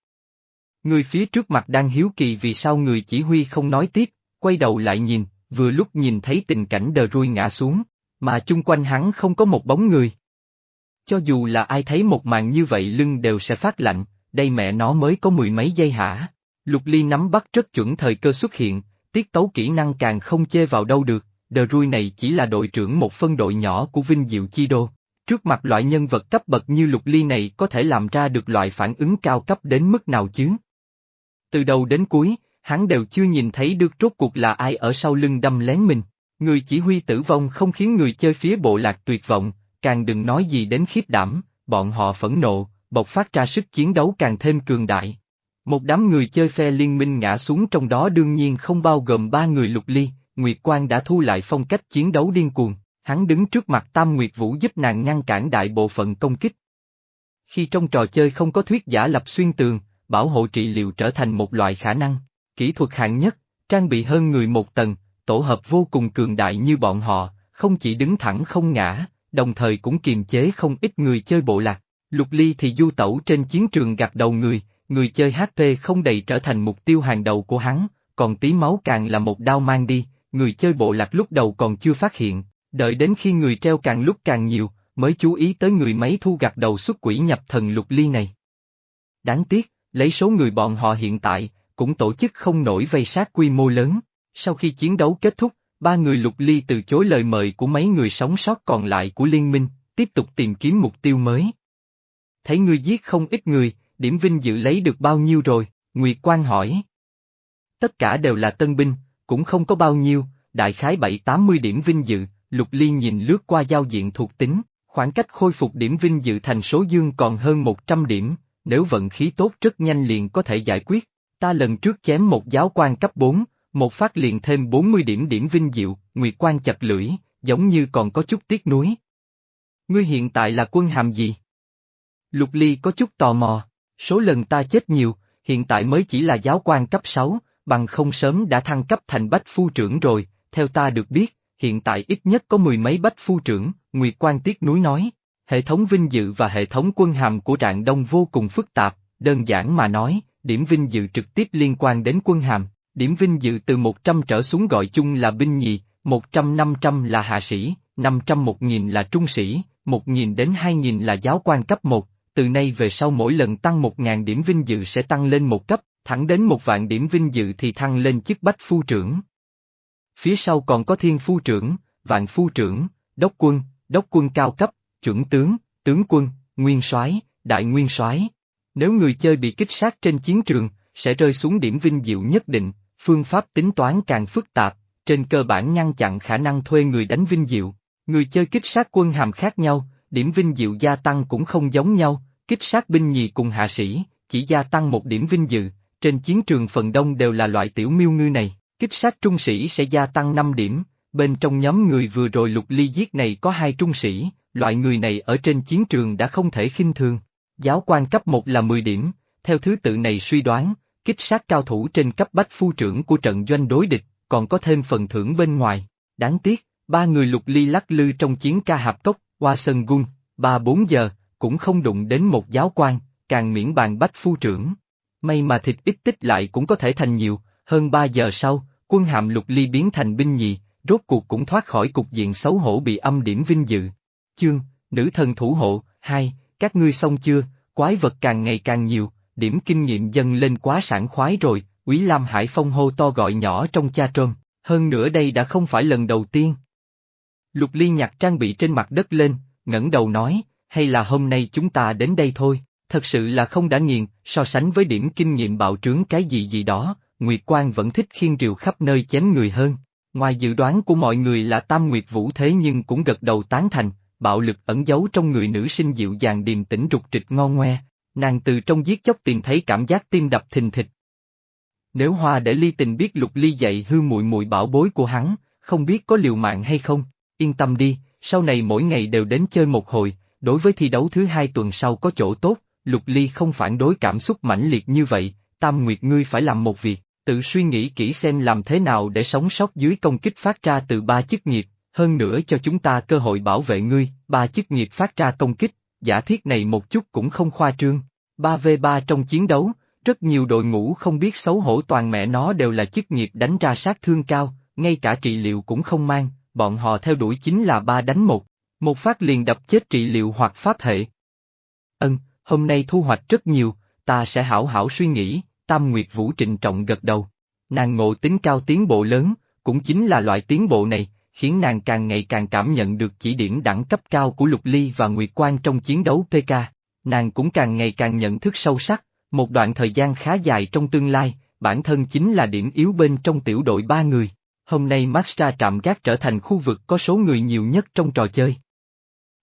Người phía trước mặt đang hiếu kỳ vì sao người chỉ huy không nói tiếp, quay đầu lại nhìn, vừa lúc nhìn thấy tình cảnh đờ rui ngã xuống, mà chung quanh hắn không có một bóng người. Cho dù là ai thấy một màn như vậy lưng đều sẽ phát lạnh, đây mẹ nó mới có mười mấy giây hả. Lục Ly nắm bắt rất chuẩn thời cơ xuất hiện, tiết tấu kỹ năng càng không chê vào đâu được, đờ rui này chỉ là đội trưởng một phân đội nhỏ của Vinh Diệu Chi Đô. Trước mặt loại nhân vật cấp bậc như Lục Ly này có thể làm ra được loại phản ứng cao cấp đến mức nào chứ? Từ đầu đến cuối, hắn đều chưa nhìn thấy được rốt cuộc là ai ở sau lưng đâm lén mình. Người chỉ huy tử vong không khiến người chơi phía bộ lạc tuyệt vọng, càng đừng nói gì đến khiếp đảm, bọn họ phẫn nộ, bộc phát ra sức chiến đấu càng thêm cường đại. Một đám người chơi phe liên minh ngã xuống trong đó đương nhiên không bao gồm ba người lục ly, Nguyệt Quang đã thu lại phong cách chiến đấu điên cuồng, hắn đứng trước mặt Tam Nguyệt Vũ giúp nàng ngăn cản đại bộ phận công kích. Khi trong trò chơi không có thuyết giả lập xuyên tường, bảo hộ trị liệu trở thành một loại khả năng. Kỹ thuật hạng nhất, trang bị hơn người một tầng, tổ hợp vô cùng cường đại như bọn họ, không chỉ đứng thẳng không ngã, đồng thời cũng kiềm chế không ít người chơi bộ lạc. Lục Ly thì du tẩu trên chiến trường gặp đầu người, người chơi HP không đầy trở thành mục tiêu hàng đầu của hắn, còn tí máu càng là một đao mang đi, người chơi bộ lạc lúc đầu còn chưa phát hiện, đợi đến khi người treo càng lúc càng nhiều, mới chú ý tới người máy thu gặt đầu xuất quỷ nhập thần Lục Ly này. Đáng tiếc, lấy số người bọn họ hiện tại, cũng tổ chức không nổi vây sát quy mô lớn. Sau khi chiến đấu kết thúc, ba người lục ly từ chối lời mời của mấy người sống sót còn lại của liên minh, tiếp tục tìm kiếm mục tiêu mới. Thấy ngươi giết không ít người, điểm vinh dự lấy được bao nhiêu rồi, Nguyệt Quang hỏi. Tất cả đều là tân binh, cũng không có bao nhiêu, đại khái 7-80 điểm vinh dự, Lục Ly nhìn lướt qua giao diện thuộc tính, khoảng cách khôi phục điểm vinh dự thành số dương còn hơn 100 điểm, nếu vận khí tốt rất nhanh liền có thể giải quyết. Ta lần trước chém một giáo quan cấp 4, một phát liền thêm 40 điểm điểm vinh diệu, Nguyệt Quan chặt lưỡi, giống như còn có chút tiếc nuối. Ngươi hiện tại là quân hàm gì? Lục Ly có chút tò mò, số lần ta chết nhiều, hiện tại mới chỉ là giáo quan cấp 6, bằng không sớm đã thăng cấp thành bách phu trưởng rồi, theo ta được biết, hiện tại ít nhất có mười mấy bách phu trưởng, Nguyệt Quan tiếc núi nói. Hệ thống vinh dự và hệ thống quân hàm của Trạng Đông vô cùng phức tạp, đơn giản mà nói, điểm vinh dự trực tiếp liên quan đến quân hàm, điểm vinh dự từ 100 trở xuống gọi chung là binh nhì, 100-500 là hạ sĩ, 500-1000 là trung sĩ, 1000 đến 2000 là giáo quan cấp 1, từ nay về sau mỗi lần tăng 1000 điểm vinh dự sẽ tăng lên một cấp, thẳng đến một vạn điểm vinh dự thì thăng lên chức bách phu trưởng. Phía sau còn có thiên phu trưởng, vạn phu trưởng, đốc quân, đốc quân cao cấp, chuẩn tướng, tướng quân, nguyên soái, đại nguyên soái. Nếu người chơi bị kích sát trên chiến trường, sẽ rơi xuống điểm vinh diệu nhất định, phương pháp tính toán càng phức tạp, trên cơ bản ngăn chặn khả năng thuê người đánh vinh diệu. Người chơi kích sát quân hàm khác nhau, điểm vinh diệu gia tăng cũng không giống nhau, kích sát binh nhì cùng hạ sĩ, chỉ gia tăng một điểm vinh dự, trên chiến trường phần đông đều là loại tiểu miêu ngư này, kích sát trung sĩ sẽ gia tăng 5 điểm, bên trong nhóm người vừa rồi lục ly giết này có hai trung sĩ, loại người này ở trên chiến trường đã không thể khinh thường. Giáo quan cấp 1 là 10 điểm, theo thứ tự này suy đoán, kích sát cao thủ trên cấp bách phu trưởng của trận doanh đối địch, còn có thêm phần thưởng bên ngoài. Đáng tiếc, ba người lục ly lắc lư trong chiến ca hạp cốc, qua sân gung ba bốn giờ, cũng không đụng đến một giáo quan, càng miễn bàn bách phu trưởng. May mà thịt ít tích lại cũng có thể thành nhiều, hơn ba giờ sau, quân hàm lục ly biến thành binh nhì, rốt cuộc cũng thoát khỏi cục diện xấu hổ bị âm điểm vinh dự. Chương, nữ thần thủ hộ, hai, các ngươi xong chưa, quái vật càng ngày càng nhiều, điểm kinh nghiệm dâng lên quá sảng khoái rồi, Quý Lam Hải Phong hô to gọi nhỏ trong cha trôm, hơn nữa đây đã không phải lần đầu tiên. Lục Ly nhặt trang bị trên mặt đất lên, ngẩng đầu nói, hay là hôm nay chúng ta đến đây thôi, thật sự là không đã nghiền, so sánh với điểm kinh nghiệm bạo trướng cái gì gì đó, Nguyệt Quang vẫn thích khiên rìu khắp nơi chém người hơn. Ngoài dự đoán của mọi người là Tam Nguyệt Vũ thế nhưng cũng gật đầu tán thành, bạo lực ẩn giấu trong người nữ sinh dịu dàng điềm tĩnh rụt trịch ngon ngoe, nàng từ trong giết chóc tìm thấy cảm giác tim đập thình thịch. Nếu Hoa để ly tình biết lục ly dạy hư muội muội bảo bối của hắn, không biết có liều mạng hay không, yên tâm đi, sau này mỗi ngày đều đến chơi một hồi, đối với thi đấu thứ hai tuần sau có chỗ tốt, lục ly không phản đối cảm xúc mãnh liệt như vậy, Tam Nguyệt ngươi phải làm một việc, tự suy nghĩ kỹ xem làm thế nào để sống sót dưới công kích phát ra từ ba chức nghiệp, hơn nữa cho chúng ta cơ hội bảo vệ ngươi, ba chức nghiệp phát ra công kích, giả thiết này một chút cũng không khoa trương. 3v3 trong chiến đấu, rất nhiều đội ngũ không biết xấu hổ toàn mẹ nó đều là chức nghiệp đánh ra sát thương cao, ngay cả trị liệu cũng không mang, bọn họ theo đuổi chính là ba đánh một, một phát liền đập chết trị liệu hoặc pháp hệ. Ân, hôm nay thu hoạch rất nhiều, ta sẽ hảo hảo suy nghĩ, Tam Nguyệt Vũ trịnh trọng gật đầu. Nàng ngộ tính cao tiến bộ lớn, cũng chính là loại tiến bộ này, khiến nàng càng ngày càng cảm nhận được chỉ điểm đẳng cấp cao của Lục Ly và Nguyệt Quan trong chiến đấu PK. Nàng cũng càng ngày càng nhận thức sâu sắc, một đoạn thời gian khá dài trong tương lai, bản thân chính là điểm yếu bên trong tiểu đội ba người. Hôm nay Maxtra trạm gác trở thành khu vực có số người nhiều nhất trong trò chơi.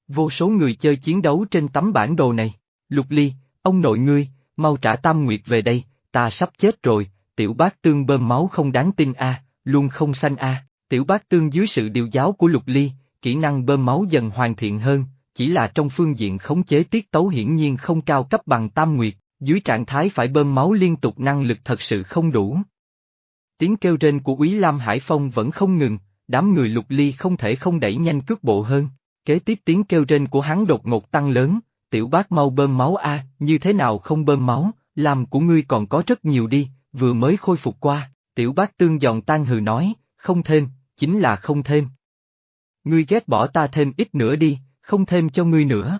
Vô số người chơi chiến đấu trên tấm bản đồ này. Lục Ly, ông nội ngươi, mau trả Tam Nguyệt về đây, ta sắp chết rồi, tiểu bác tương bơm máu không đáng tin a, luôn không xanh a. Tiểu bác tương dưới sự điều giáo của Lục Ly, kỹ năng bơm máu dần hoàn thiện hơn, chỉ là trong phương diện khống chế tiết tấu hiển nhiên không cao cấp bằng Tam Nguyệt, Dưới trạng thái phải bơm máu liên tục năng lực thật sự không đủ. Tiếng kêu rên của Úy Lam Hải Phong vẫn không ngừng, đám người lục ly không thể không đẩy nhanh cước bộ hơn. Kế tiếp tiếng kêu rên của hắn đột ngột tăng lớn, tiểu bác mau bơm máu a, như thế nào không bơm máu, làm của ngươi còn có rất nhiều đi, vừa mới khôi phục qua, tiểu bác tương giòn tan hừ nói, không thêm, chính là không thêm. Ngươi ghét bỏ ta thêm ít nữa đi, không thêm cho ngươi nữa.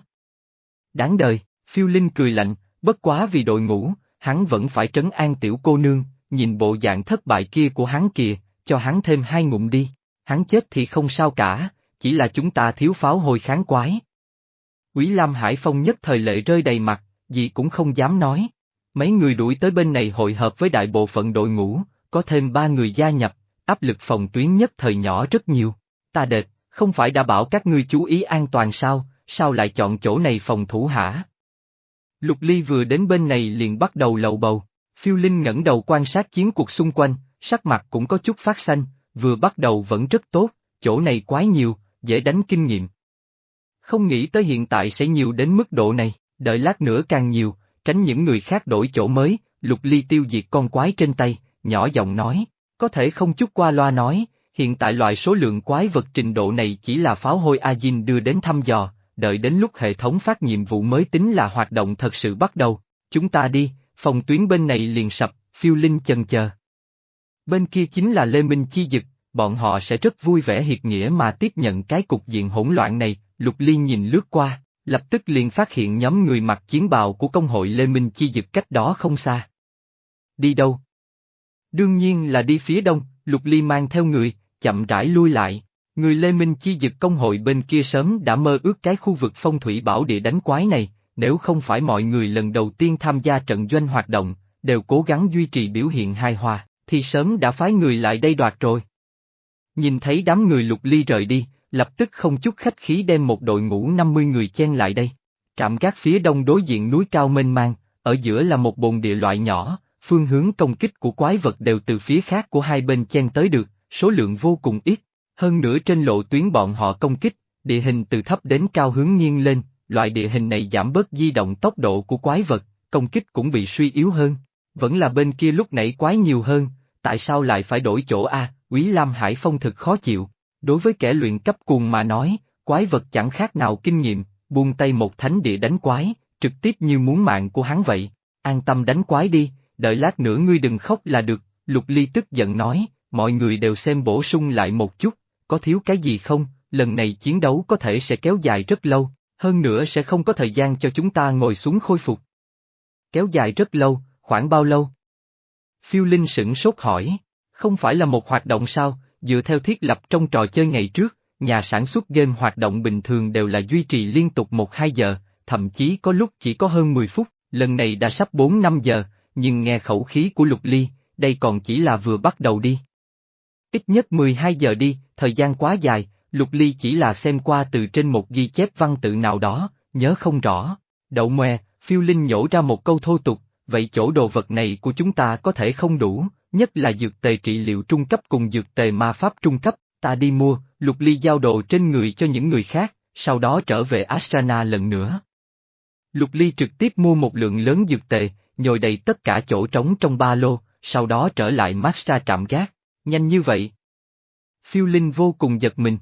Đáng đời, phiêu linh cười lạnh, bất quá vì đội ngũ, hắn vẫn phải trấn an tiểu cô nương, nhìn bộ dạng thất bại kia của hắn kìa, cho hắn thêm hai ngụm đi, hắn chết thì không sao cả, chỉ là chúng ta thiếu pháo hồi kháng quái. Quý Lam Hải Phong nhất thời lệ rơi đầy mặt, gì cũng không dám nói. Mấy người đuổi tới bên này hội hợp với đại bộ phận đội ngũ, có thêm ba người gia nhập, áp lực phòng tuyến nhất thời nhỏ rất nhiều. Ta đệt, không phải đã bảo các ngươi chú ý an toàn sao, sao lại chọn chỗ này phòng thủ hả? Lục Ly vừa đến bên này liền bắt đầu lầu bầu, phiêu linh ngẩng đầu quan sát chiến cuộc xung quanh, sắc mặt cũng có chút phát xanh, vừa bắt đầu vẫn rất tốt, chỗ này quá nhiều, dễ đánh kinh nghiệm. Không nghĩ tới hiện tại sẽ nhiều đến mức độ này, đợi lát nữa càng nhiều, tránh những người khác đổi chỗ mới, lục ly tiêu diệt con quái trên tay, nhỏ giọng nói, có thể không chút qua loa nói, hiện tại loại số lượng quái vật trình độ này chỉ là pháo hôi Ajin đưa đến thăm dò, đợi đến lúc hệ thống phát nhiệm vụ mới tính là hoạt động thật sự bắt đầu. Chúng ta đi, phòng tuyến bên này liền sập, phiêu linh chần chờ. Bên kia chính là Lê Minh Chi Dực, bọn họ sẽ rất vui vẻ hiệp nghĩa mà tiếp nhận cái cục diện hỗn loạn này, Lục Ly nhìn lướt qua, lập tức liền phát hiện nhóm người mặc chiến bào của công hội Lê Minh Chi Dực cách đó không xa. Đi đâu? Đương nhiên là đi phía đông, Lục Ly mang theo người, chậm rãi lui lại. Người Lê Minh Chi Dực công hội bên kia sớm đã mơ ước cái khu vực phong thủy bảo địa đánh quái này, nếu không phải mọi người lần đầu tiên tham gia trận doanh hoạt động, đều cố gắng duy trì biểu hiện hài hòa, thì sớm đã phái người lại đây đoạt rồi. Nhìn thấy đám người lục ly rời đi, lập tức không chút khách khí đem một đội ngũ 50 người chen lại đây. Trạm gác phía đông đối diện núi cao mênh mang, ở giữa là một bồn địa loại nhỏ, phương hướng công kích của quái vật đều từ phía khác của hai bên chen tới được, số lượng vô cùng ít. Hơn nữa trên lộ tuyến bọn họ công kích, địa hình từ thấp đến cao hướng nghiêng lên, loại địa hình này giảm bớt di động tốc độ của quái vật, công kích cũng bị suy yếu hơn. Vẫn là bên kia lúc nãy quái nhiều hơn, tại sao lại phải đổi chỗ a? Quý Lam Hải Phong thực khó chịu. Đối với kẻ luyện cấp cuồng mà nói, quái vật chẳng khác nào kinh nghiệm, buông tay một thánh địa đánh quái, trực tiếp như muốn mạng của hắn vậy. An tâm đánh quái đi, đợi lát nữa ngươi đừng khóc là được, Lục Ly tức giận nói, mọi người đều xem bổ sung lại một chút, có thiếu cái gì không, lần này chiến đấu có thể sẽ kéo dài rất lâu, hơn nữa sẽ không có thời gian cho chúng ta ngồi xuống khôi phục. Kéo dài rất lâu, khoảng bao lâu? Phiêu Linh sửng sốt hỏi, không phải là một hoạt động sao, dựa theo thiết lập trong trò chơi ngày trước, nhà sản xuất game hoạt động bình thường đều là duy trì liên tục 1-2 giờ, thậm chí có lúc chỉ có hơn 10 phút, lần này đã sắp 4-5 giờ, nhưng nghe khẩu khí của Lục Ly, đây còn chỉ là vừa bắt đầu đi. Ít nhất 12 giờ đi, thời gian quá dài, Lục Ly chỉ là xem qua từ trên một ghi chép văn tự nào đó, nhớ không rõ. Đậu mòe, phiêu linh nhổ ra một câu thô tục, vậy chỗ đồ vật này của chúng ta có thể không đủ, nhất là dược tề trị liệu trung cấp cùng dược tề ma pháp trung cấp, ta đi mua, Lục Ly giao đồ trên người cho những người khác, sau đó trở về Ashrana lần nữa. Lục Ly trực tiếp mua một lượng lớn dược tề, nhồi đầy tất cả chỗ trống trong ba lô, sau đó trở lại Maxra trạm gác. Nhanh như vậy. Phiêu Linh vô cùng giật mình.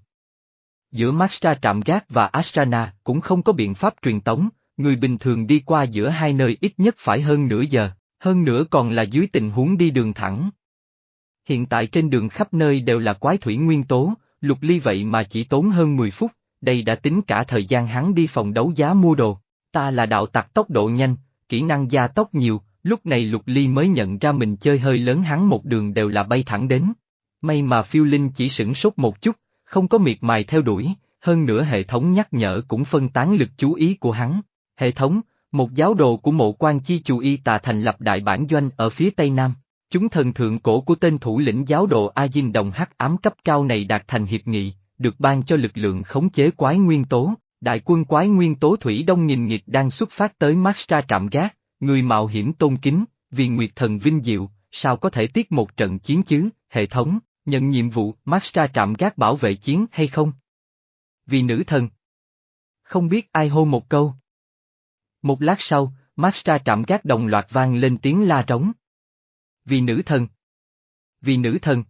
Giữa Maxra trạm gác và Astrana cũng không có biện pháp truyền tống, người bình thường đi qua giữa hai nơi ít nhất phải hơn nửa giờ, hơn nữa còn là dưới tình huống đi đường thẳng. Hiện tại trên đường khắp nơi đều là quái thủy nguyên tố, lục ly vậy mà chỉ tốn hơn 10 phút, đây đã tính cả thời gian hắn đi phòng đấu giá mua đồ. Ta là đạo tặc tốc độ nhanh, kỹ năng gia tốc nhiều, lúc này lục ly mới nhận ra mình chơi hơi lớn hắn một đường đều là bay thẳng đến. May mà phiêu linh chỉ sửng sốt một chút, không có miệt mài theo đuổi, hơn nữa hệ thống nhắc nhở cũng phân tán lực chú ý của hắn. Hệ thống, một giáo đồ của mộ quan chi chủ y tà thành lập đại bản doanh ở phía tây nam. Chúng thần thượng cổ của tên thủ lĩnh giáo đồ A Dinh Đồng hắc ám cấp cao này đạt thành hiệp nghị, được ban cho lực lượng khống chế quái nguyên tố. Đại quân quái nguyên tố Thủy Đông nghìn nghịch đang xuất phát tới Maxtra trạm gác, người mạo hiểm tôn kính, vì Nguyệt Thần vinh diệu, sao có thể tiếc một trận chiến chứ, hệ thống, nhận nhiệm vụ Maxtra trạm gác bảo vệ chiến hay không? Vì nữ thần. Không biết ai hô một câu. Một lát sau, Maxtra trạm gác đồng loạt vang lên tiếng la trống. Vì nữ thần. Vì nữ thần.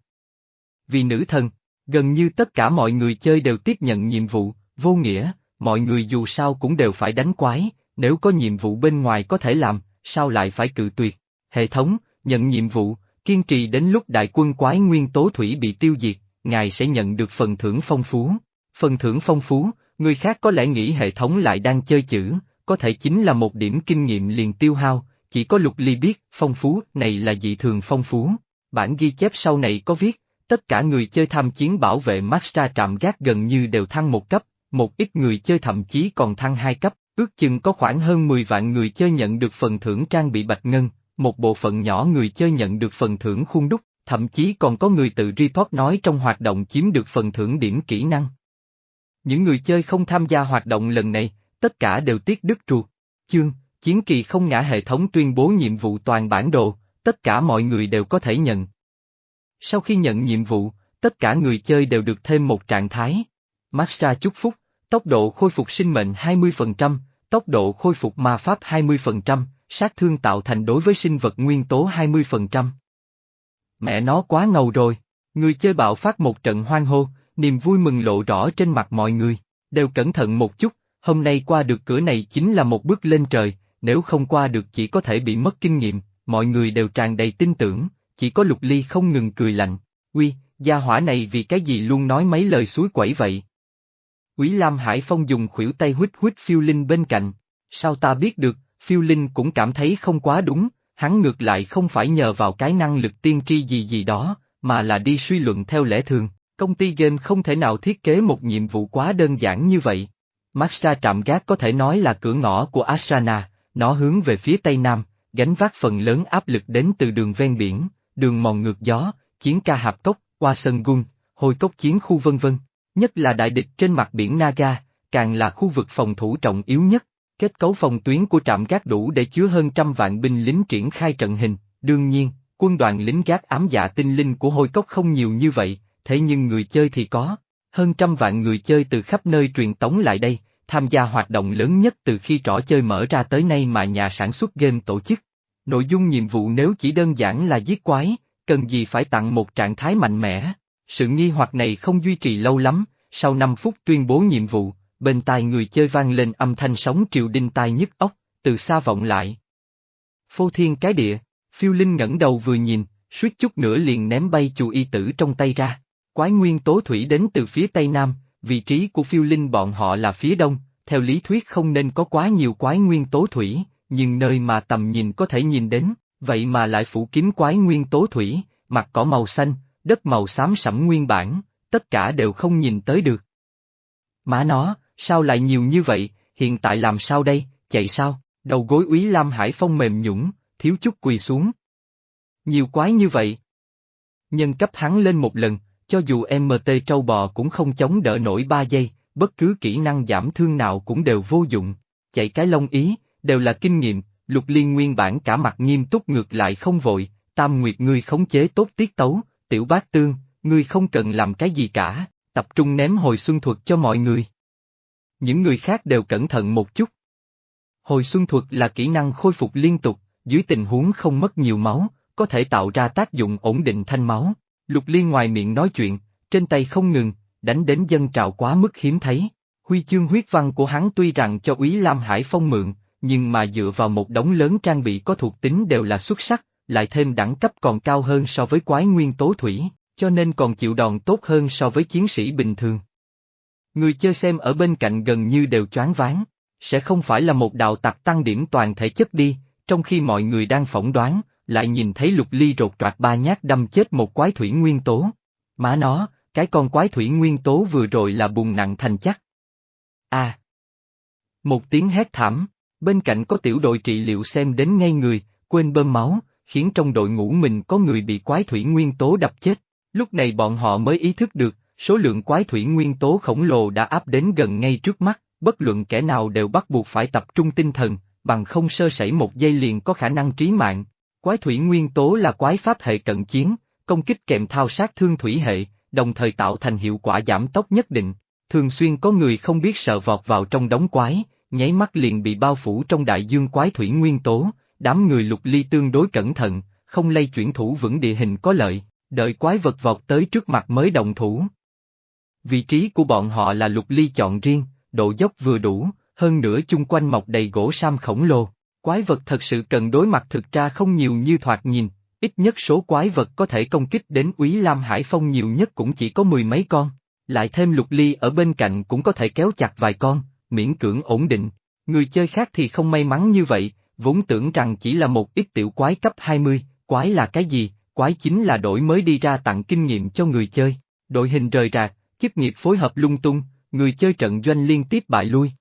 Vì nữ thần, gần như tất cả mọi người chơi đều tiếp nhận nhiệm vụ, vô nghĩa, mọi người dù sao cũng đều phải đánh quái, nếu có nhiệm vụ bên ngoài có thể làm, sao lại phải cự tuyệt. Hệ thống, nhận nhiệm vụ, kiên trì đến lúc đại quân quái nguyên tố thủy bị tiêu diệt, ngài sẽ nhận được phần thưởng phong phú. Phần thưởng phong phú, người khác có lẽ nghĩ hệ thống lại đang chơi chữ, có thể chính là một điểm kinh nghiệm liền tiêu hao, chỉ có lục ly biết, phong phú này là dị thường phong phú. Bản ghi chép sau này có viết, tất cả người chơi tham chiến bảo vệ Maxtra trạm gác gần như đều thăng một cấp, một ít người chơi thậm chí còn thăng hai cấp, ước chừng có khoảng hơn 10 vạn người chơi nhận được phần thưởng trang bị bạch ngân, một bộ phận nhỏ người chơi nhận được phần thưởng khuôn đúc, thậm chí còn có người tự report nói trong hoạt động chiếm được phần thưởng điểm kỹ năng. Những người chơi không tham gia hoạt động lần này, tất cả đều tiếc đứt ruột. Chương, chiến kỳ không ngã hệ thống tuyên bố nhiệm vụ toàn bản đồ, tất cả mọi người đều có thể nhận. Sau khi nhận nhiệm vụ, tất cả người chơi đều được thêm một trạng thái. Maxtra chúc phúc, tốc độ khôi phục sinh mệnh 20%, tốc độ khôi phục ma pháp 20%, sát thương tạo thành đối với sinh vật nguyên tố 20%. Mẹ nó quá ngầu rồi, người chơi bạo phát một trận hoang hô, niềm vui mừng lộ rõ trên mặt mọi người, đều cẩn thận một chút, hôm nay qua được cửa này chính là một bước lên trời, nếu không qua được chỉ có thể bị mất kinh nghiệm, mọi người đều tràn đầy tin tưởng, chỉ có lục ly không ngừng cười lạnh, uy, gia hỏa này vì cái gì luôn nói mấy lời suối quẩy vậy. Quý Lam Hải Phong dùng khuỷu tay huýt huýt phiêu linh bên cạnh, sao ta biết được, phiêu linh cũng cảm thấy không quá đúng, hắn ngược lại không phải nhờ vào cái năng lực tiên tri gì gì đó, mà là đi suy luận theo lẽ thường, công ty game không thể nào thiết kế một nhiệm vụ quá đơn giản như vậy. Maxra trạm gác có thể nói là cửa ngõ của Asrana, nó hướng về phía tây nam, gánh vác phần lớn áp lực đến từ đường ven biển, đường mòn ngược gió, chiến ca hạp cốc, qua sân gung, hồi cốc chiến khu vân vân. Nhất là đại địch trên mặt biển Naga, càng là khu vực phòng thủ trọng yếu nhất. Kết cấu phòng tuyến của trạm gác đủ để chứa hơn trăm vạn binh lính triển khai trận hình, đương nhiên, quân đoàn lính gác ám dạ tinh linh của hôi cốc không nhiều như vậy, thế nhưng người chơi thì có. Hơn trăm vạn người chơi từ khắp nơi truyền tống lại đây, tham gia hoạt động lớn nhất từ khi trò chơi mở ra tới nay mà nhà sản xuất game tổ chức. Nội dung nhiệm vụ nếu chỉ đơn giản là giết quái, cần gì phải tặng một trạng thái mạnh mẽ. Sự nghi hoặc này không duy trì lâu lắm, sau 5 phút tuyên bố nhiệm vụ, bên tai người chơi vang lên âm thanh sóng triều đinh tai nhức óc, từ xa vọng lại. Phô thiên cái địa, phiêu linh ngẩng đầu vừa nhìn, suýt chút nữa liền ném bay chù y tử trong tay ra. Quái nguyên tố thủy đến từ phía tây nam, vị trí của phiêu linh bọn họ là phía đông, theo lý thuyết không nên có quá nhiều quái nguyên tố thủy, nhưng nơi mà tầm nhìn có thể nhìn đến, vậy mà lại phủ kín quái nguyên tố thủy, mặt cỏ màu xanh, đất màu xám sẫm nguyên bản, tất cả đều không nhìn tới được. Má nó, sao lại nhiều như vậy, hiện tại làm sao đây, chạy sao, đầu gối úy Lam Hải Phong mềm nhũng, thiếu chút quỳ xuống. Nhiều quái như vậy. Nhân cấp hắn lên một lần, cho dù MT trâu bò cũng không chống đỡ nổi 3 giây, bất cứ kỹ năng giảm thương nào cũng đều vô dụng. Chạy cái lông ý, đều là kinh nghiệm, lục liên nguyên bản cả mặt nghiêm túc ngược lại không vội, tam nguyệt ngươi khống chế tốt tiết tấu, tiểu bác tương, ngươi không cần làm cái gì cả, tập trung ném hồi xuân thuật cho mọi người. Những người khác đều cẩn thận một chút. Hồi xuân thuật là kỹ năng khôi phục liên tục, dưới tình huống không mất nhiều máu, có thể tạo ra tác dụng ổn định thanh máu. Lục Liên ngoài miệng nói chuyện, trên tay không ngừng, đánh đến dân trào quá mức hiếm thấy. Huy chương huyết văn của hắn tuy rằng cho úy Lam Hải Phong mượn, nhưng mà dựa vào một đống lớn trang bị có thuộc tính đều là xuất sắc, lại thêm đẳng cấp còn cao hơn so với quái nguyên tố thủy, cho nên còn chịu đòn tốt hơn so với chiến sĩ bình thường. Người chơi xem ở bên cạnh gần như đều choáng váng, sẽ không phải là một đạo tặc tăng điểm toàn thể chất đi, trong khi mọi người đang phỏng đoán, lại nhìn thấy lục ly rột troạt ba nhát đâm chết một quái thủy nguyên tố. Má nó, cái con quái thủy nguyên tố vừa rồi là bùng nặng thành chắc. À! Một tiếng hét thảm, bên cạnh có tiểu đội trị liệu xem đến ngay người, quên bơm máu, khiến trong đội ngũ mình có người bị quái thủy nguyên tố đập chết. Lúc này bọn họ mới ý thức được, số lượng quái thủy nguyên tố khổng lồ đã áp đến gần ngay trước mắt, bất luận kẻ nào đều bắt buộc phải tập trung tinh thần, bằng không sơ sẩy một giây liền có khả năng trí mạng. Quái thủy nguyên tố là quái pháp hệ cận chiến, công kích kèm thao sát thương thủy hệ, đồng thời tạo thành hiệu quả giảm tốc nhất định. Thường xuyên có người không biết sợ vọt vào trong đống quái, nháy mắt liền bị bao phủ trong đại dương quái thủy nguyên tố, đám người lục ly tương đối cẩn thận, không lây chuyển thủ vững địa hình có lợi, đợi quái vật vọt tới trước mặt mới đồng thủ. Vị trí của bọn họ là lục ly chọn riêng, độ dốc vừa đủ, hơn nữa chung quanh mọc đầy gỗ sam khổng lồ. Quái vật thật sự cần đối mặt thực ra không nhiều như thoạt nhìn, ít nhất số quái vật có thể công kích đến Úy Lam Hải Phong nhiều nhất cũng chỉ có mười mấy con, lại thêm lục ly ở bên cạnh cũng có thể kéo chặt vài con, miễn cưỡng ổn định. Người chơi khác thì không may mắn như vậy, vốn tưởng rằng chỉ là một ít tiểu quái cấp 20, quái là cái gì, quái chính là đổi mới đi ra tặng kinh nghiệm cho người chơi. Đội hình rời rạc, chức nghiệp phối hợp lung tung, người chơi trận doanh liên tiếp bại lui.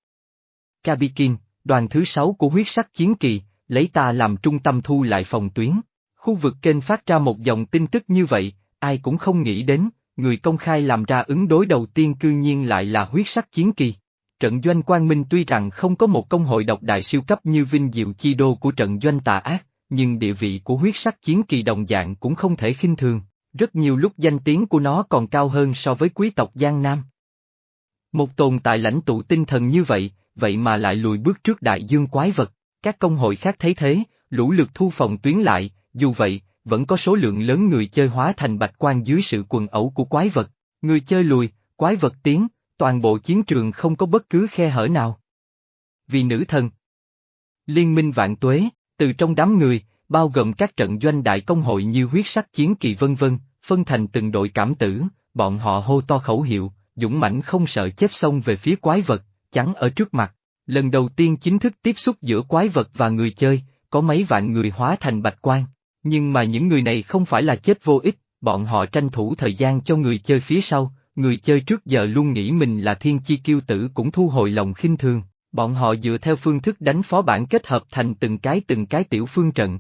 Kabikin, đoàn thứ 6 của huyết sắc chiến kỳ, lấy ta làm trung tâm thu lại phòng tuyến. Khu vực kênh phát ra một dòng tin tức như vậy, ai cũng không nghĩ đến, người công khai làm ra ứng đối đầu tiên cư nhiên lại là huyết sắc chiến kỳ. Trận doanh Quang Minh tuy rằng không có một công hội độc đại siêu cấp như vinh diệu chi đô của trận doanh tà ác, nhưng địa vị của huyết sắc chiến kỳ đồng dạng cũng không thể khinh thường, rất nhiều lúc danh tiếng của nó còn cao hơn so với quý tộc Giang Nam. Một tồn tại lãnh tụ tinh thần như vậy, vậy mà lại lùi bước trước đại dương quái vật, các công hội khác thấy thế, lũ lượt thu phòng tuyến lại, dù vậy, vẫn có số lượng lớn người chơi hóa thành bạch quan dưới sự quần ẩu của quái vật, người chơi lùi, quái vật tiến, toàn bộ chiến trường không có bất cứ khe hở nào. Vì nữ thần Liên minh vạn tuế, từ trong đám người, bao gồm các trận doanh đại công hội như huyết sắc chiến kỳ vân vân, phân thành từng đội cảm tử, bọn họ hô to khẩu hiệu, dũng mãnh không sợ chết xông về phía quái vật, chắn ở trước mặt. Lần đầu tiên chính thức tiếp xúc giữa quái vật và người chơi, có mấy vạn người hóa thành bạch quan. Nhưng mà những người này không phải là chết vô ích, bọn họ tranh thủ thời gian cho người chơi phía sau, người chơi trước giờ luôn nghĩ mình là thiên chi kiêu tử cũng thu hồi lòng khinh thường, bọn họ dựa theo phương thức đánh phó bản kết hợp thành từng cái từng cái tiểu phương trận.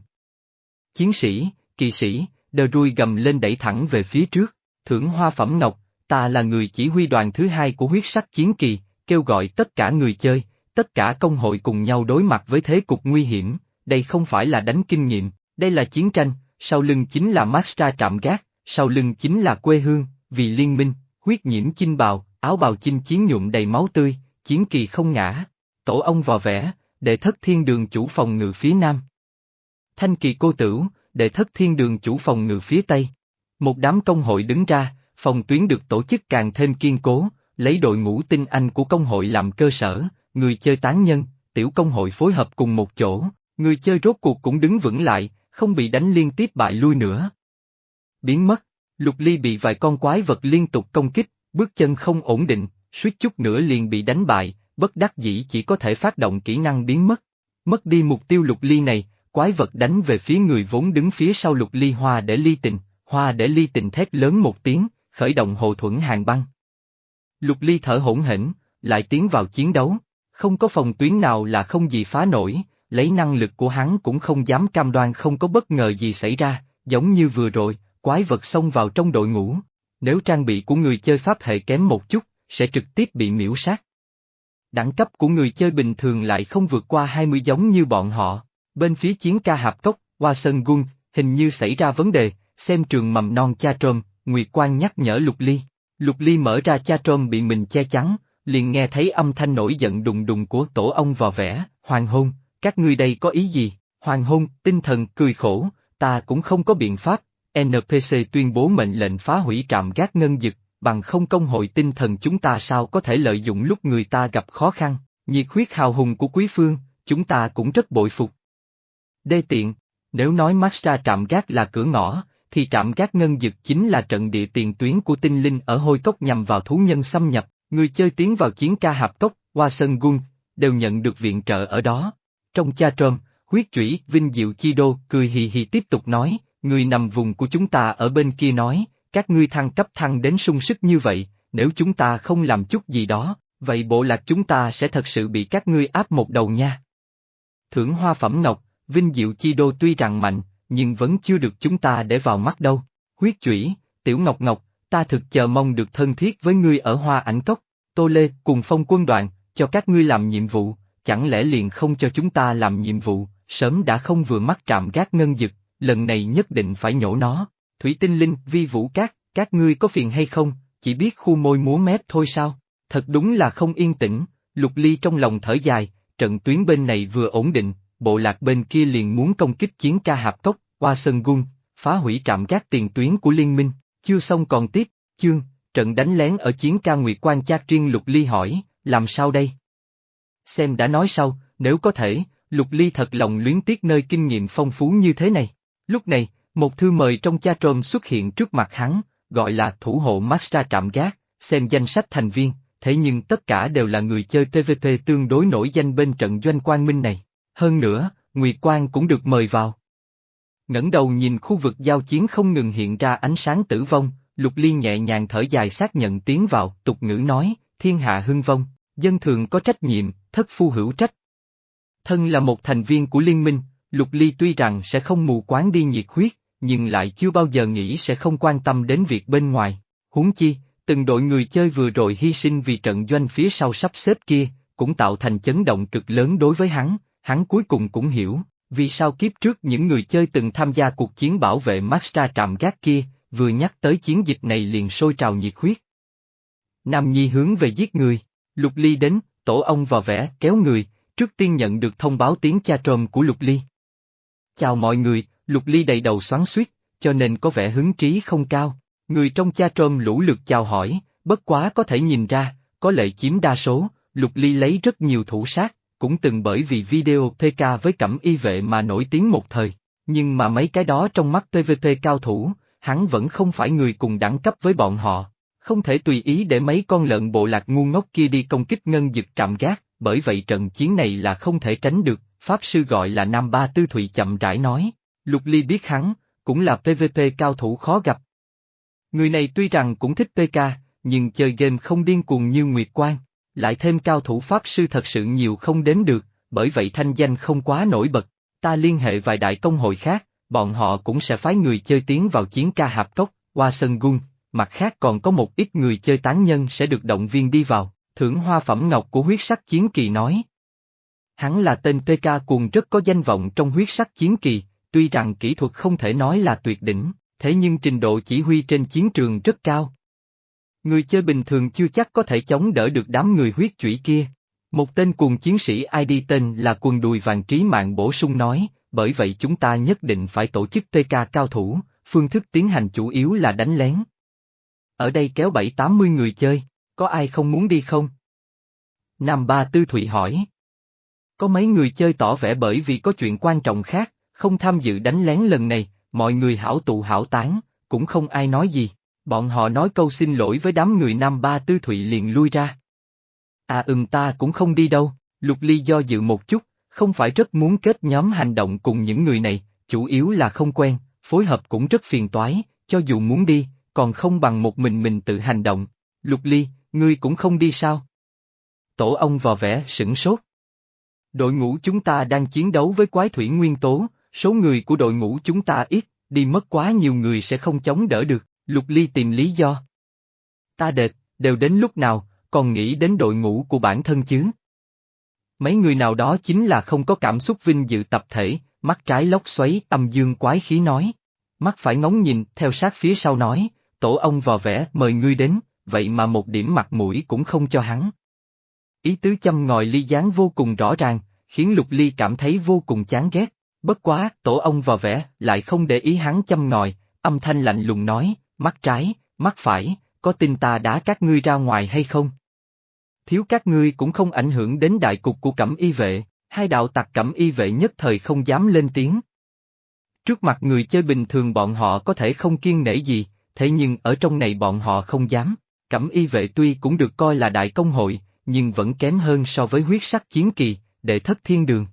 Chiến sĩ, kỳ sĩ, đờ rui gầm lên đẩy thẳng về phía trước, thưởng hoa phẩm ngọc, ta là người chỉ huy đoàn thứ hai của huyết sắc chiến kỳ, kêu gọi tất cả người chơi, tất cả công hội cùng nhau đối mặt với thế cục nguy hiểm, đây không phải là đánh kinh nghiệm, đây là chiến tranh, sau lưng chính là Maxtra trạm gác, sau lưng chính là quê hương, vì liên minh, huyết nhiễm chinh bào, áo bào chinh chiến nhuộm đầy máu tươi, chiến kỳ không ngã, tổ ông vò vẽ, đệ thất thiên đường chủ phòng ngự phía nam. Thanh kỳ cô tửu, đệ thất thiên đường chủ phòng ngự phía tây. Một đám công hội đứng ra, phòng tuyến được tổ chức càng thêm kiên cố, lấy đội ngũ tinh anh của công hội làm cơ sở, người chơi tán nhân, tiểu công hội phối hợp cùng một chỗ, người chơi rốt cuộc cũng đứng vững lại, không bị đánh liên tiếp bại lui nữa. Biến mất, lục ly bị vài con quái vật liên tục công kích, bước chân không ổn định, suýt chút nữa liền bị đánh bại, bất đắc dĩ chỉ có thể phát động kỹ năng biến mất. Mất đi mục tiêu lục ly này, quái vật đánh về phía người vốn đứng phía sau lục ly hoa để ly tình, hoa để ly tình thét lớn một tiếng, khởi động hồ thuẫn hàng băng. Lục ly thở hỗn hển, lại tiến vào chiến đấu, không có phòng tuyến nào là không gì phá nổi, lấy năng lực của hắn cũng không dám cam đoan không có bất ngờ gì xảy ra, giống như vừa rồi, quái vật xông vào trong đội ngũ. Nếu trang bị của người chơi pháp hệ kém một chút, sẽ trực tiếp bị miễu sát. Đẳng cấp của người chơi bình thường lại không vượt qua 20 giống như bọn họ. Bên phía chiến ca hạp cốc, Hoa Sơn Gun, hình như xảy ra vấn đề, xem trường mầm non cha trôm, Nguyệt Quang nhắc nhở Lục Ly. Lục Ly mở ra cha trôm bị mình che chắn, liền nghe thấy âm thanh nổi giận đùng đùng của tổ ông vò vẽ, hoàng hôn, các ngươi đây có ý gì? Hoàng hôn, tinh thần cười khổ, ta cũng không có biện pháp, NPC tuyên bố mệnh lệnh phá hủy trạm gác ngân dực, bằng không công hội tinh thần chúng ta sao có thể lợi dụng lúc người ta gặp khó khăn, nhiệt huyết hào hùng của quý phương, chúng ta cũng rất bội phục. Đê tiện, nếu nói Maxra trạm gác là cửa ngõ, thì trạm gác ngân dực chính là trận địa tiền tuyến của tinh linh ở hôi cốc nhằm vào thú nhân xâm nhập, người chơi tiến vào chiến ca hạp cốc, qua sân gung, đều nhận được viện trợ ở đó. Trong cha trôm, huyết chủy, vinh diệu chi đô, cười hì hì tiếp tục nói, người nằm vùng của chúng ta ở bên kia nói, các ngươi thăng cấp thăng đến sung sức như vậy, nếu chúng ta không làm chút gì đó, vậy bộ lạc chúng ta sẽ thật sự bị các ngươi áp một đầu nha. Thưởng hoa phẩm ngọc, Vinh Diệu Chi Đô tuy rằng mạnh, nhưng vẫn chưa được chúng ta để vào mắt đâu. Huyết chủy, Tiểu Ngọc Ngọc, ta thực chờ mong được thân thiết với ngươi ở hoa ảnh cốc, Tô Lê cùng phong quân đoàn, cho các ngươi làm nhiệm vụ, chẳng lẽ liền không cho chúng ta làm nhiệm vụ, sớm đã không vừa mắt trạm gác ngân dực, lần này nhất định phải nhổ nó. Thủy tinh linh, vi vũ cát, các ngươi có phiền hay không, chỉ biết khu môi múa mép thôi sao, thật đúng là không yên tĩnh, lục ly trong lòng thở dài, trận tuyến bên này vừa ổn định, bộ lạc bên kia liền muốn công kích chiến ca hạp cốc, qua sân gung, phá hủy trạm gác tiền tuyến của liên minh, chưa xong còn tiếp, chương, trận đánh lén ở chiến ca Nguyệt Quan Cha riêng Lục Ly hỏi, làm sao đây? Xem đã nói sau, nếu có thể, Lục Ly thật lòng luyến tiếc nơi kinh nghiệm phong phú như thế này. Lúc này, một thư mời trong cha trôm xuất hiện trước mặt hắn, gọi là thủ hộ Maxtra trạm gác, xem danh sách thành viên, thế nhưng tất cả đều là người chơi PvP tương đối nổi danh bên trận doanh quang minh này. Hơn nữa, Nguyệt Quang cũng được mời vào. ngẩng đầu nhìn khu vực giao chiến không ngừng hiện ra ánh sáng tử vong, Lục Liên nhẹ nhàng thở dài xác nhận tiến vào, tục ngữ nói, thiên hạ hưng vong, dân thường có trách nhiệm, thất phu hữu trách. Thân là một thành viên của liên minh, Lục Ly tuy rằng sẽ không mù quáng đi nhiệt huyết, nhưng lại chưa bao giờ nghĩ sẽ không quan tâm đến việc bên ngoài. Huống chi, từng đội người chơi vừa rồi hy sinh vì trận doanh phía sau sắp xếp kia, cũng tạo thành chấn động cực lớn đối với hắn, hắn cuối cùng cũng hiểu, vì sao kiếp trước những người chơi từng tham gia cuộc chiến bảo vệ Maxtra trạm gác kia, vừa nhắc tới chiến dịch này liền sôi trào nhiệt huyết. Nam Nhi hướng về giết người, Lục Ly đến, tổ ông vào vẽ kéo người, trước tiên nhận được thông báo tiếng cha trồm của Lục Ly. Chào mọi người, Lục Ly đầy đầu xoắn suýt, cho nên có vẻ hứng trí không cao. Người trong cha trôm lũ lượt chào hỏi, bất quá có thể nhìn ra, có lệ chiếm đa số, Lục Ly lấy rất nhiều thủ sát, cũng từng bởi vì video PK với cẩm y vệ mà nổi tiếng một thời, nhưng mà mấy cái đó trong mắt TVP cao thủ, hắn vẫn không phải người cùng đẳng cấp với bọn họ, không thể tùy ý để mấy con lợn bộ lạc ngu ngốc kia đi công kích ngân dực trạm gác, bởi vậy trận chiến này là không thể tránh được, Pháp Sư gọi là Nam Ba Tư Thụy chậm rãi nói, Lục Ly biết hắn, cũng là PVP cao thủ khó gặp. Người này tuy rằng cũng thích PK, nhưng chơi game không điên cuồng như Nguyệt Quang, lại thêm cao thủ Pháp Sư thật sự nhiều không đếm được, bởi vậy thanh danh không quá nổi bật, ta liên hệ vài đại công hội khác, bọn họ cũng sẽ phái người chơi tiến vào chiến ca hạp cốc, qua sân gung, mặt khác còn có một ít người chơi tán nhân sẽ được động viên đi vào, thưởng hoa phẩm ngọc của huyết sắc chiến kỳ nói. Hắn là tên PK cuồng rất có danh vọng trong huyết sắc chiến kỳ, tuy rằng kỹ thuật không thể nói là tuyệt đỉnh, thế nhưng trình độ chỉ huy trên chiến trường rất cao. Người chơi bình thường chưa chắc có thể chống đỡ được đám người huyết chủy kia. Một tên cuồng chiến sĩ ID tên là quần đùi vàng trí mạng bổ sung nói, bởi vậy chúng ta nhất định phải tổ chức TK cao thủ, phương thức tiến hành chủ yếu là đánh lén. Ở đây kéo bảy tám mươi người chơi, có ai không muốn đi không? Nam Ba Tư Thụy hỏi. Có mấy người chơi tỏ vẻ bởi vì có chuyện quan trọng khác, không tham dự đánh lén lần này, mọi người hảo tụ hảo tán, cũng không ai nói gì. Bọn họ nói câu xin lỗi với đám người Nam Ba Tư Thụy liền lui ra. À ừm ta cũng không đi đâu, Lục Ly do dự một chút, không phải rất muốn kết nhóm hành động cùng những người này, chủ yếu là không quen, phối hợp cũng rất phiền toái, cho dù muốn đi, còn không bằng một mình mình tự hành động. Lục Ly, ngươi cũng không đi sao? Tổ ông vò vẽ sửng sốt. Đội ngũ chúng ta đang chiến đấu với quái thủy nguyên tố, số người của đội ngũ chúng ta ít, đi mất quá nhiều người sẽ không chống đỡ được, Lục Ly tìm lý do. Ta đệt, đều đến lúc nào, còn nghĩ đến đội ngũ của bản thân chứ? Mấy người nào đó chính là không có cảm xúc vinh dự tập thể, mắt trái lóc xoáy âm dương quái khí nói. Mắt phải ngóng nhìn, theo sát phía sau nói, tổ ông vò vẽ mời ngươi đến, vậy mà một điểm mặt mũi cũng không cho hắn. Ý tứ châm ngòi ly gián vô cùng rõ ràng, khiến Lục Ly cảm thấy vô cùng chán ghét. Bất quá, tổ ông vào vẽ, lại không để ý hắn châm ngòi, âm thanh lạnh lùng nói, mắt trái, mắt phải, có tin ta đã các ngươi ra ngoài hay không? Thiếu các ngươi cũng không ảnh hưởng đến đại cục của cẩm y vệ, hai đạo tặc cẩm y vệ nhất thời không dám lên tiếng. Trước mặt người chơi bình thường bọn họ có thể không kiên nể gì, thế nhưng ở trong này bọn họ không dám. Cẩm y vệ tuy cũng được coi là đại công hội, nhưng vẫn kém hơn so với huyết sắc chiến kỳ, đệ thất thiên đường.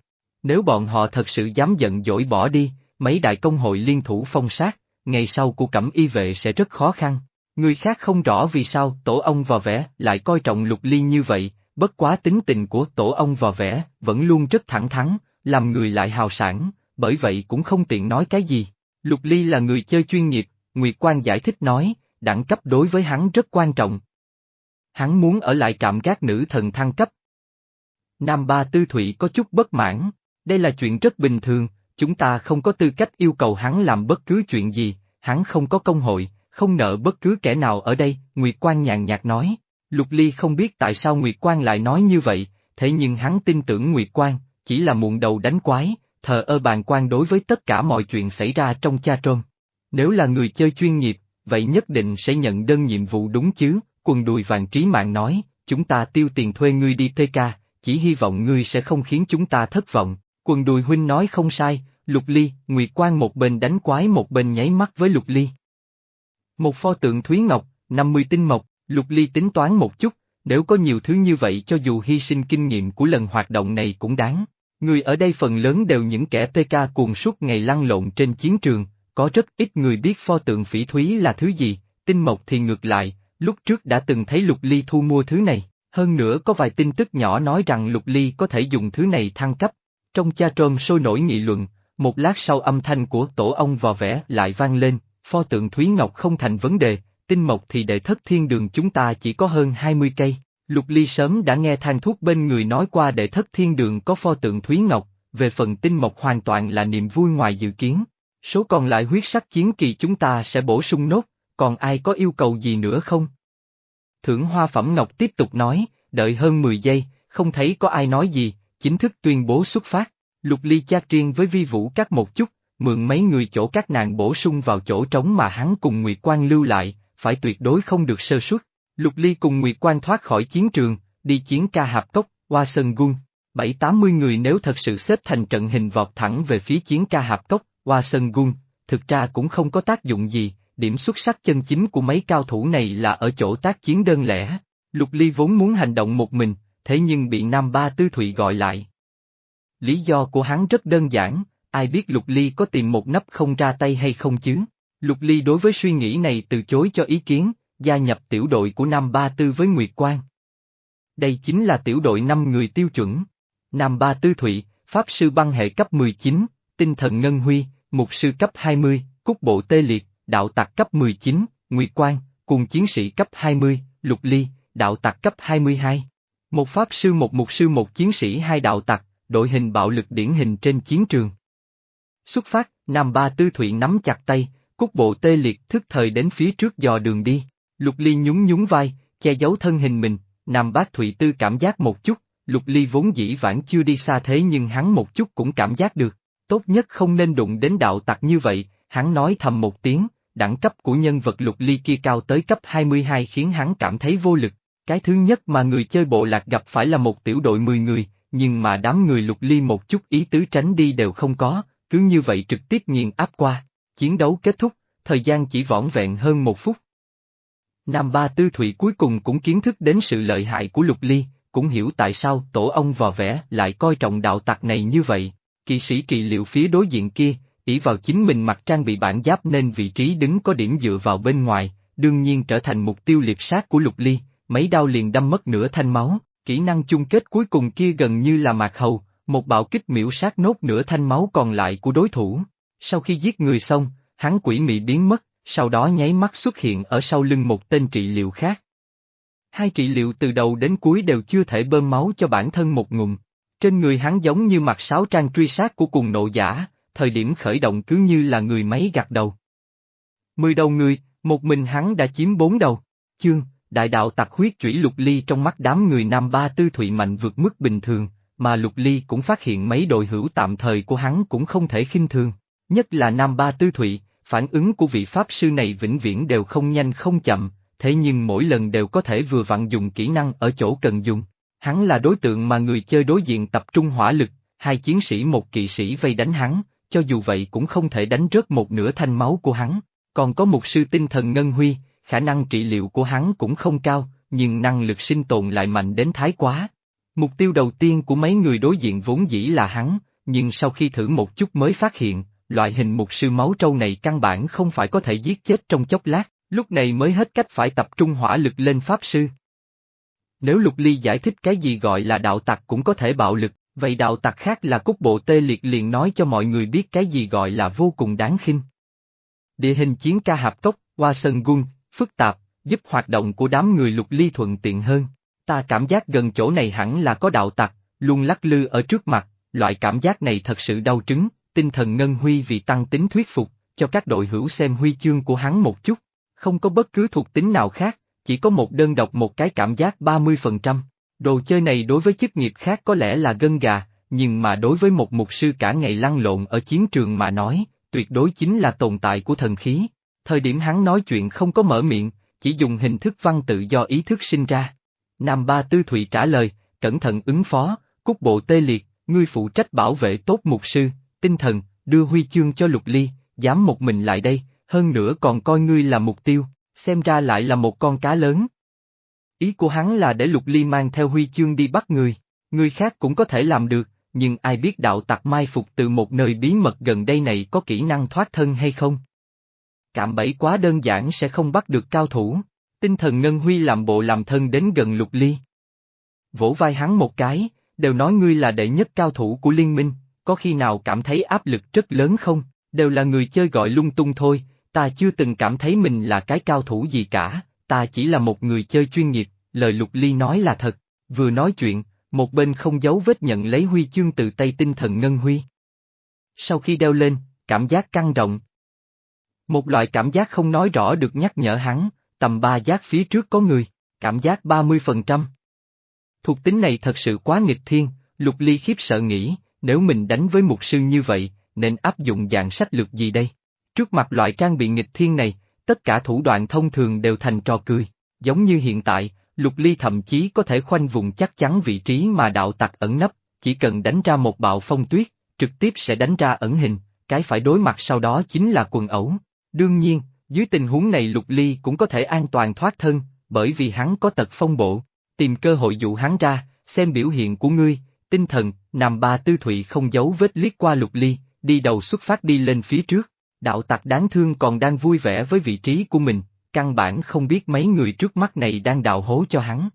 Nếu bọn họ thật sự dám giận dỗi bỏ đi, mấy đại công hội liên thủ phong sát, ngày sau của cẩm y vệ sẽ rất khó khăn. Người khác không rõ vì sao tổ ông vò vẽ lại coi trọng lục ly như vậy, bất quá tính tình của tổ ông vò vẽ vẫn luôn rất thẳng thắn, làm người lại hào sản, bởi vậy cũng không tiện nói cái gì. Lục ly là người chơi chuyên nghiệp, Nguyệt Quang giải thích nói, đẳng cấp đối với hắn rất quan trọng. Hắn muốn ở lại trạm gác nữ thần thăng cấp. Nam Ba Tư thủy có chút bất mãn, đây là chuyện rất bình thường, chúng ta không có tư cách yêu cầu hắn làm bất cứ chuyện gì, hắn không có công hội, không nợ bất cứ kẻ nào ở đây, Nguyệt Quang nhàn nhạt nói. Lục Ly không biết tại sao Nguyệt Quang lại nói như vậy, thế nhưng hắn tin tưởng Nguyệt Quang, chỉ là muộn đầu đánh quái, thờ ơ bàn quan đối với tất cả mọi chuyện xảy ra trong cha trôn. Nếu là người chơi chuyên nghiệp, vậy nhất định sẽ nhận đơn nhiệm vụ đúng chứ, quần đùi vàng trí mạng nói, chúng ta tiêu tiền thuê ngươi đi PK, chỉ hy vọng ngươi sẽ không khiến chúng ta thất vọng. Quần đùi huynh nói không sai, Lục Ly, Nguyệt Quan một bên đánh quái một bên nháy mắt với Lục Ly. Một pho tượng Thúy Ngọc, 50 tinh mộc, Lục Ly tính toán một chút, nếu có nhiều thứ như vậy cho dù hy sinh kinh nghiệm của lần hoạt động này cũng đáng. Người ở đây phần lớn đều những kẻ PK cuồng suốt ngày lăn lộn trên chiến trường, có rất ít người biết pho tượng phỉ thúy là thứ gì, tinh mộc thì ngược lại, lúc trước đã từng thấy Lục Ly thu mua thứ này, hơn nữa có vài tin tức nhỏ nói rằng Lục Ly có thể dùng thứ này thăng cấp. Trong cha trôm sôi nổi nghị luận, một lát sau âm thanh của tổ ông vò vẽ lại vang lên, pho tượng Thúy Ngọc không thành vấn đề, tinh mộc thì đệ thất thiên đường chúng ta chỉ có hơn 20 cây. Lục Ly sớm đã nghe thang thuốc bên người nói qua đệ thất thiên đường có pho tượng Thúy Ngọc, về phần tinh mộc hoàn toàn là niềm vui ngoài dự kiến. Số còn lại huyết sắc chiến kỳ chúng ta sẽ bổ sung nốt, còn ai có yêu cầu gì nữa không? Thưởng Hoa Phẩm Ngọc tiếp tục nói, đợi hơn 10 giây, không thấy có ai nói gì, chính thức tuyên bố xuất phát. Lục Ly chat riêng với vi vũ các một chút, mượn mấy người chỗ các nàng bổ sung vào chỗ trống mà hắn cùng Nguyệt Quan lưu lại, phải tuyệt đối không được sơ suất. Lục Ly cùng Nguyệt Quan thoát khỏi chiến trường, đi chiến ca hạp cốc, qua sân gun. Bảy tám mươi người nếu thật sự xếp thành trận hình vọt thẳng về phía chiến ca hạp cốc, qua sân gun, thực ra cũng không có tác dụng gì, điểm xuất sắc chân chính của mấy cao thủ này là ở chỗ tác chiến đơn lẻ. Lục Ly vốn muốn hành động một mình, thế nhưng bị Nam Ba Tư Thụy gọi lại. Lý do của hắn rất đơn giản, ai biết Lục Ly có tìm một nắp không ra tay hay không chứ? Lục Ly đối với suy nghĩ này từ chối cho ý kiến, gia nhập tiểu đội của Nam Ba Tư với Nguyệt Quang. Đây chính là tiểu đội 5 người tiêu chuẩn. Nam Ba Tư Thụy, Pháp Sư băng hệ cấp 19, Tinh thần Ngân Huy, Mục Sư cấp 20, Cúc Bộ Tê Liệt, Đạo Tặc cấp 19, Nguyệt Quang, cùng Chiến Sĩ cấp 20, Lục Ly, Đạo Tặc cấp 22. Một Pháp Sư một Mục Sư một Chiến Sĩ hai Đạo Tặc, đội hình bạo lực điển hình trên chiến trường. Xuất phát, Nam Ba Tư Thụy nắm chặt tay, cúc bộ tê liệt thức thời đến phía trước dò đường đi. Lục Ly nhún nhún vai, che giấu thân hình mình, Nam Bác Thụy Tư cảm giác một chút, Lục Ly vốn dĩ vãng chưa đi xa thế nhưng hắn một chút cũng cảm giác được. Tốt nhất không nên đụng đến đạo tặc như vậy, hắn nói thầm một tiếng, đẳng cấp của nhân vật Lục Ly kia cao tới cấp 22 khiến hắn cảm thấy vô lực. Cái thứ nhất mà người chơi bộ lạc gặp phải là một tiểu đội 10 người, nhưng mà đám người Lục Ly một chút ý tứ tránh đi đều không có, cứ như vậy trực tiếp nghiền áp qua. Chiến đấu kết thúc, thời gian chỉ vỏn vẹn hơn một phút. Nam Ba Tư Thụy cuối cùng cũng kiến thức đến sự lợi hại của Lục Ly, cũng hiểu tại sao tổ ông vò vẽ lại coi trọng đạo tặc này như vậy. Kỵ sĩ trị liệu phía đối diện kia, ỷ vào chính mình mặc trang bị bản giáp nên vị trí đứng có điểm dựa vào bên ngoài, đương nhiên trở thành mục tiêu liệp sát của Lục Ly, mấy đao liền đâm mất nửa thanh máu, kỹ năng chung kết cuối cùng kia gần như là mạc hầu, một bạo kích miễu sát nốt nửa thanh máu còn lại của đối thủ. Sau khi giết người xong, hắn quỷ mị biến mất, sau đó nháy mắt xuất hiện ở sau lưng một tên trị liệu khác. Hai trị liệu từ đầu đến cuối đều chưa thể bơm máu cho bản thân một ngụm. Trên người hắn giống như mặt sáo trang truy sát của cùng nộ giả, thời điểm khởi động cứ như là người máy gạt đầu. Mười đầu người, một mình hắn đã chiếm bốn đầu. Chương, đại đạo tặc huyết chủy lục ly trong mắt đám người nam ba tư thụy mạnh vượt mức bình thường, mà Lục Ly cũng phát hiện mấy đội hữu tạm thời của hắn cũng không thể khinh thường. Nhất là Nam Ba Tư Thụy, phản ứng của vị Pháp sư này vĩnh viễn đều không nhanh không chậm, thế nhưng mỗi lần đều có thể vừa vặn dùng kỹ năng ở chỗ cần dùng. Hắn là đối tượng mà người chơi đối diện tập trung hỏa lực, hai chiến sĩ một kỵ sĩ vây đánh hắn, cho dù vậy cũng không thể đánh rớt một nửa thanh máu của hắn. Còn có một sư tinh thần ngân huy, khả năng trị liệu của hắn cũng không cao, nhưng năng lực sinh tồn lại mạnh đến thái quá, Mục tiêu đầu tiên của mấy người đối diện vốn dĩ là hắn, nhưng sau khi thử một chút mới phát hiện, loại hình mục sư máu trâu này căn bản không phải có thể giết chết trong chốc lát, lúc này mới hết cách phải tập trung hỏa lực lên pháp sư. Nếu Lục Ly giải thích cái gì gọi là đạo tặc cũng có thể bạo lực, vậy đạo tặc khác là cúc bộ tê liệt liền nói cho mọi người biết cái gì gọi là vô cùng đáng khinh. Địa hình chiến ca hạp cốc, qua sân gun, phức tạp, giúp hoạt động của đám người Lục Ly thuận tiện hơn. Ta cảm giác gần chỗ này hẳn là có đạo tặc, luôn lắc lư ở trước mặt, loại cảm giác này thật sự đau trứng, tinh thần ngân huy vì tăng tính thuyết phục, cho các đội hữu xem huy chương của hắn một chút, không có bất cứ thuộc tính nào khác, chỉ có một đơn độc một cái cảm giác 30%. Đồ chơi này đối với chức nghiệp khác có lẽ là gân gà, nhưng mà đối với một mục sư cả ngày lăn lộn ở chiến trường mà nói, tuyệt đối chính là tồn tại của thần khí. Thời điểm hắn nói chuyện không có mở miệng, chỉ dùng hình thức văn tự do ý thức sinh ra. Nam Ba Tư Thụy trả lời, cẩn thận ứng phó, cúc bộ tê liệt, ngươi phụ trách bảo vệ tốt mục sư, tinh thần, đưa huy chương cho Lục Ly, dám một mình lại đây, hơn nữa còn coi ngươi là mục tiêu, xem ra lại là một con cá lớn. Ý của hắn là để Lục Ly mang theo huy chương đi bắt người, người khác cũng có thể làm được, nhưng ai biết đạo tặc mai phục từ một nơi bí mật gần đây này có kỹ năng thoát thân hay không? Cạm bẫy quá đơn giản sẽ không bắt được cao thủ, tinh thần Ngân Huy làm bộ làm thân đến gần Lục Ly. Vỗ vai hắn một cái, đều nói ngươi là đệ nhất cao thủ của liên minh, có khi nào cảm thấy áp lực rất lớn không, đều là người chơi gọi lung tung thôi, ta chưa từng cảm thấy mình là cái cao thủ gì cả, ta chỉ là một người chơi chuyên nghiệp, lời Lục Ly nói là thật, vừa nói chuyện, một bên không giấu vết nhận lấy huy chương từ tay tinh thần Ngân Huy. Sau khi đeo lên, cảm giác căng rộng. Một loại cảm giác không nói rõ được nhắc nhở hắn, tầm ba giác phía trước có người, cảm giác 30%. Thuộc tính này thật sự quá nghịch thiên, Lục Ly khiếp sợ nghĩ, nếu mình đánh với mục sư như vậy, nên áp dụng dạng sách lược gì đây? Trước mặt loại trang bị nghịch thiên này, tất cả thủ đoạn thông thường đều thành trò cười, giống như hiện tại, Lục Ly thậm chí có thể khoanh vùng chắc chắn vị trí mà đạo tặc ẩn nấp, chỉ cần đánh ra một bạo phong tuyết, trực tiếp sẽ đánh ra ẩn hình, cái phải đối mặt sau đó chính là quần ẩu. Đương nhiên, dưới tình huống này Lục Ly cũng có thể an toàn thoát thân, bởi vì hắn có tật phong bộ, tìm cơ hội dụ hắn ra, xem biểu hiện của ngươi, tinh thần, nằm ba tư thụy không giấu vết liếc qua Lục Ly, đi đầu xuất phát đi lên phía trước, đạo tặc đáng thương còn đang vui vẻ với vị trí của mình, căn bản không biết mấy người trước mắt này đang đào hố cho hắn.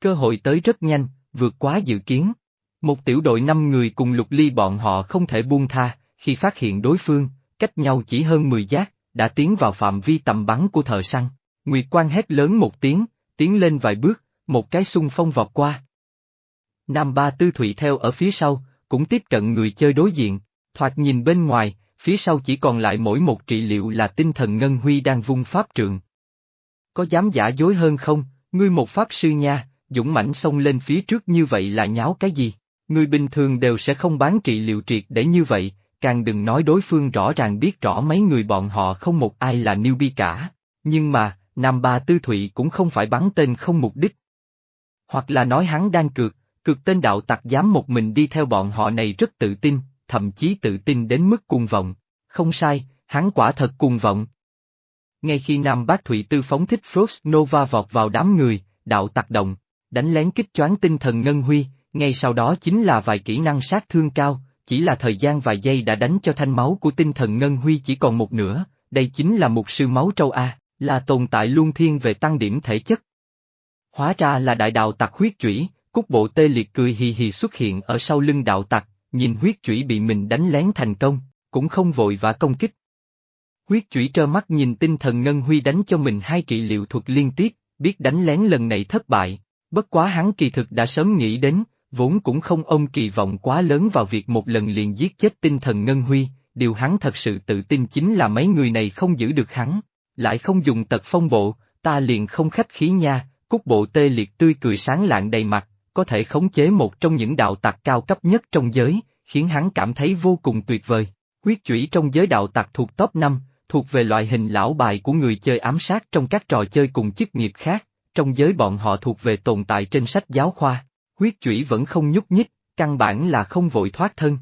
Cơ hội tới rất nhanh, vượt quá dự kiến. Một tiểu đội năm người cùng lục ly bọn họ không thể buông tha, khi phát hiện đối phương, cách nhau chỉ hơn 10 giác, đã tiến vào phạm vi tầm bắn của thợ săn. Nguyệt Quang hét lớn một tiếng, tiến lên vài bước, một cái xung phong vọt qua. Nam Ba Tư Thụy theo ở phía sau, cũng tiếp cận người chơi đối diện, thoạt nhìn bên ngoài, phía sau chỉ còn lại mỗi một trị liệu là tinh thần Ngân Huy đang vung pháp trượng. Có dám giả dối hơn không, ngươi một pháp sư nha, dũng mãnh xông lên phía trước như vậy là nháo cái gì? Người bình thường đều sẽ không bán trị liệu triệt để như vậy, càng đừng nói đối phương rõ ràng biết rõ mấy người bọn họ không một ai là newbie cả. Nhưng mà, Nam Ba Tư Thụy cũng không phải bắn tên không mục đích. Hoặc là nói hắn đang cược, cược tên đạo tặc dám một mình đi theo bọn họ này rất tự tin, thậm chí tự tin đến mức cuồng vọng. Không sai, hắn quả thật cuồng vọng. Ngay khi Nam Bác Thụy Tư phóng thích Frost Nova vọt vào đám người, đạo tạc động, đánh lén kích choáng tinh thần Ngân Huy, ngay sau đó chính là vài kỹ năng sát thương cao, chỉ là thời gian vài giây đã đánh cho thanh máu của tinh thần Ngân Huy chỉ còn một nửa, đây chính là một sư máu trâu A, là tồn tại luân thiên về tăng điểm thể chất. Hóa ra là đại đạo Tạc huyết chủy, cúc bộ tê liệt cười hì hì xuất hiện ở sau lưng đạo tạc nhìn huyết chủy bị mình đánh lén thành công, cũng không vội và công kích. Huyết chủy trơ mắt nhìn tinh thần Ngân Huy đánh cho mình hai trị liệu thuật liên tiếp, biết đánh lén lần này thất bại, bất quá hắn kỳ thực đã sớm nghĩ đến, vốn cũng không ông kỳ vọng quá lớn vào việc một lần liền giết chết tinh thần Ngân Huy, điều hắn thật sự tự tin chính là mấy người này không giữ được hắn, lại không dùng tật phong bộ, ta liền không khách khí nha, cúc bộ tê liệt tươi cười sáng lạng đầy mặt, có thể khống chế một trong những đạo tặc cao cấp nhất trong giới, khiến hắn cảm thấy vô cùng tuyệt vời. Huyết chủy trong giới đạo tặc thuộc top 5, thuộc về loại hình lão bài của người chơi ám sát trong các trò chơi cùng chức nghiệp khác, trong giới bọn họ thuộc về tồn tại trên sách giáo khoa. Huyết chủy vẫn không nhúc nhích, căn bản là không vội thoát thân.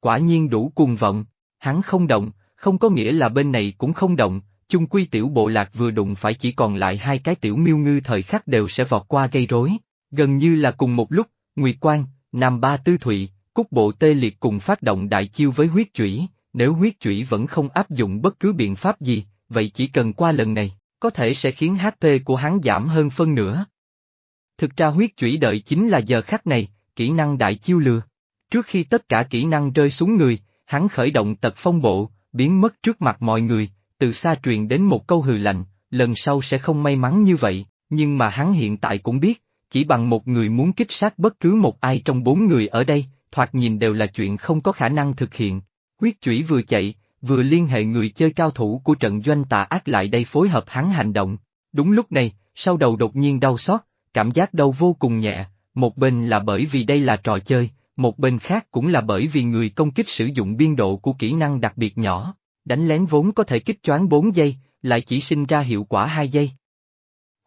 Quả nhiên đủ cuồng vọng, hắn không động, không có nghĩa là bên này cũng không động, chung quy tiểu bộ lạc vừa đụng phải chỉ còn lại hai cái tiểu miêu ngư thời khắc đều sẽ vọt qua gây rối. Gần như là cùng một lúc, Nguyệt Quang, Nam Ba Tư Thụy, Cúc Bộ Tê Liệt cùng phát động đại chiêu với huyết chủy, nếu huyết chủy vẫn không áp dụng bất cứ biện pháp gì, vậy chỉ cần qua lần này, có thể sẽ khiến HP của hắn giảm hơn phân nửa. Thực ra huyết chủy đợi chính là giờ khắc này, kỹ năng đại chiêu lừa. Trước khi tất cả kỹ năng rơi xuống người, hắn khởi động tật phong bộ, biến mất trước mặt mọi người, từ xa truyền đến một câu hừ lạnh, lần sau sẽ không may mắn như vậy, nhưng mà hắn hiện tại cũng biết, chỉ bằng một người muốn kích sát bất cứ một ai trong bốn người ở đây, thoạt nhìn đều là chuyện không có khả năng thực hiện. Quyết chủy vừa chạy, vừa liên hệ người chơi cao thủ của trận doanh tà ác lại đây phối hợp hắn hành động. Đúng lúc này, sau đầu đột nhiên đau xót, cảm giác đau vô cùng nhẹ, một bên là bởi vì đây là trò chơi, một bên khác cũng là bởi vì người công kích sử dụng biên độ của kỹ năng đặc biệt nhỏ, đánh lén vốn có thể kích choáng 4 giây, lại chỉ sinh ra hiệu quả 2 giây.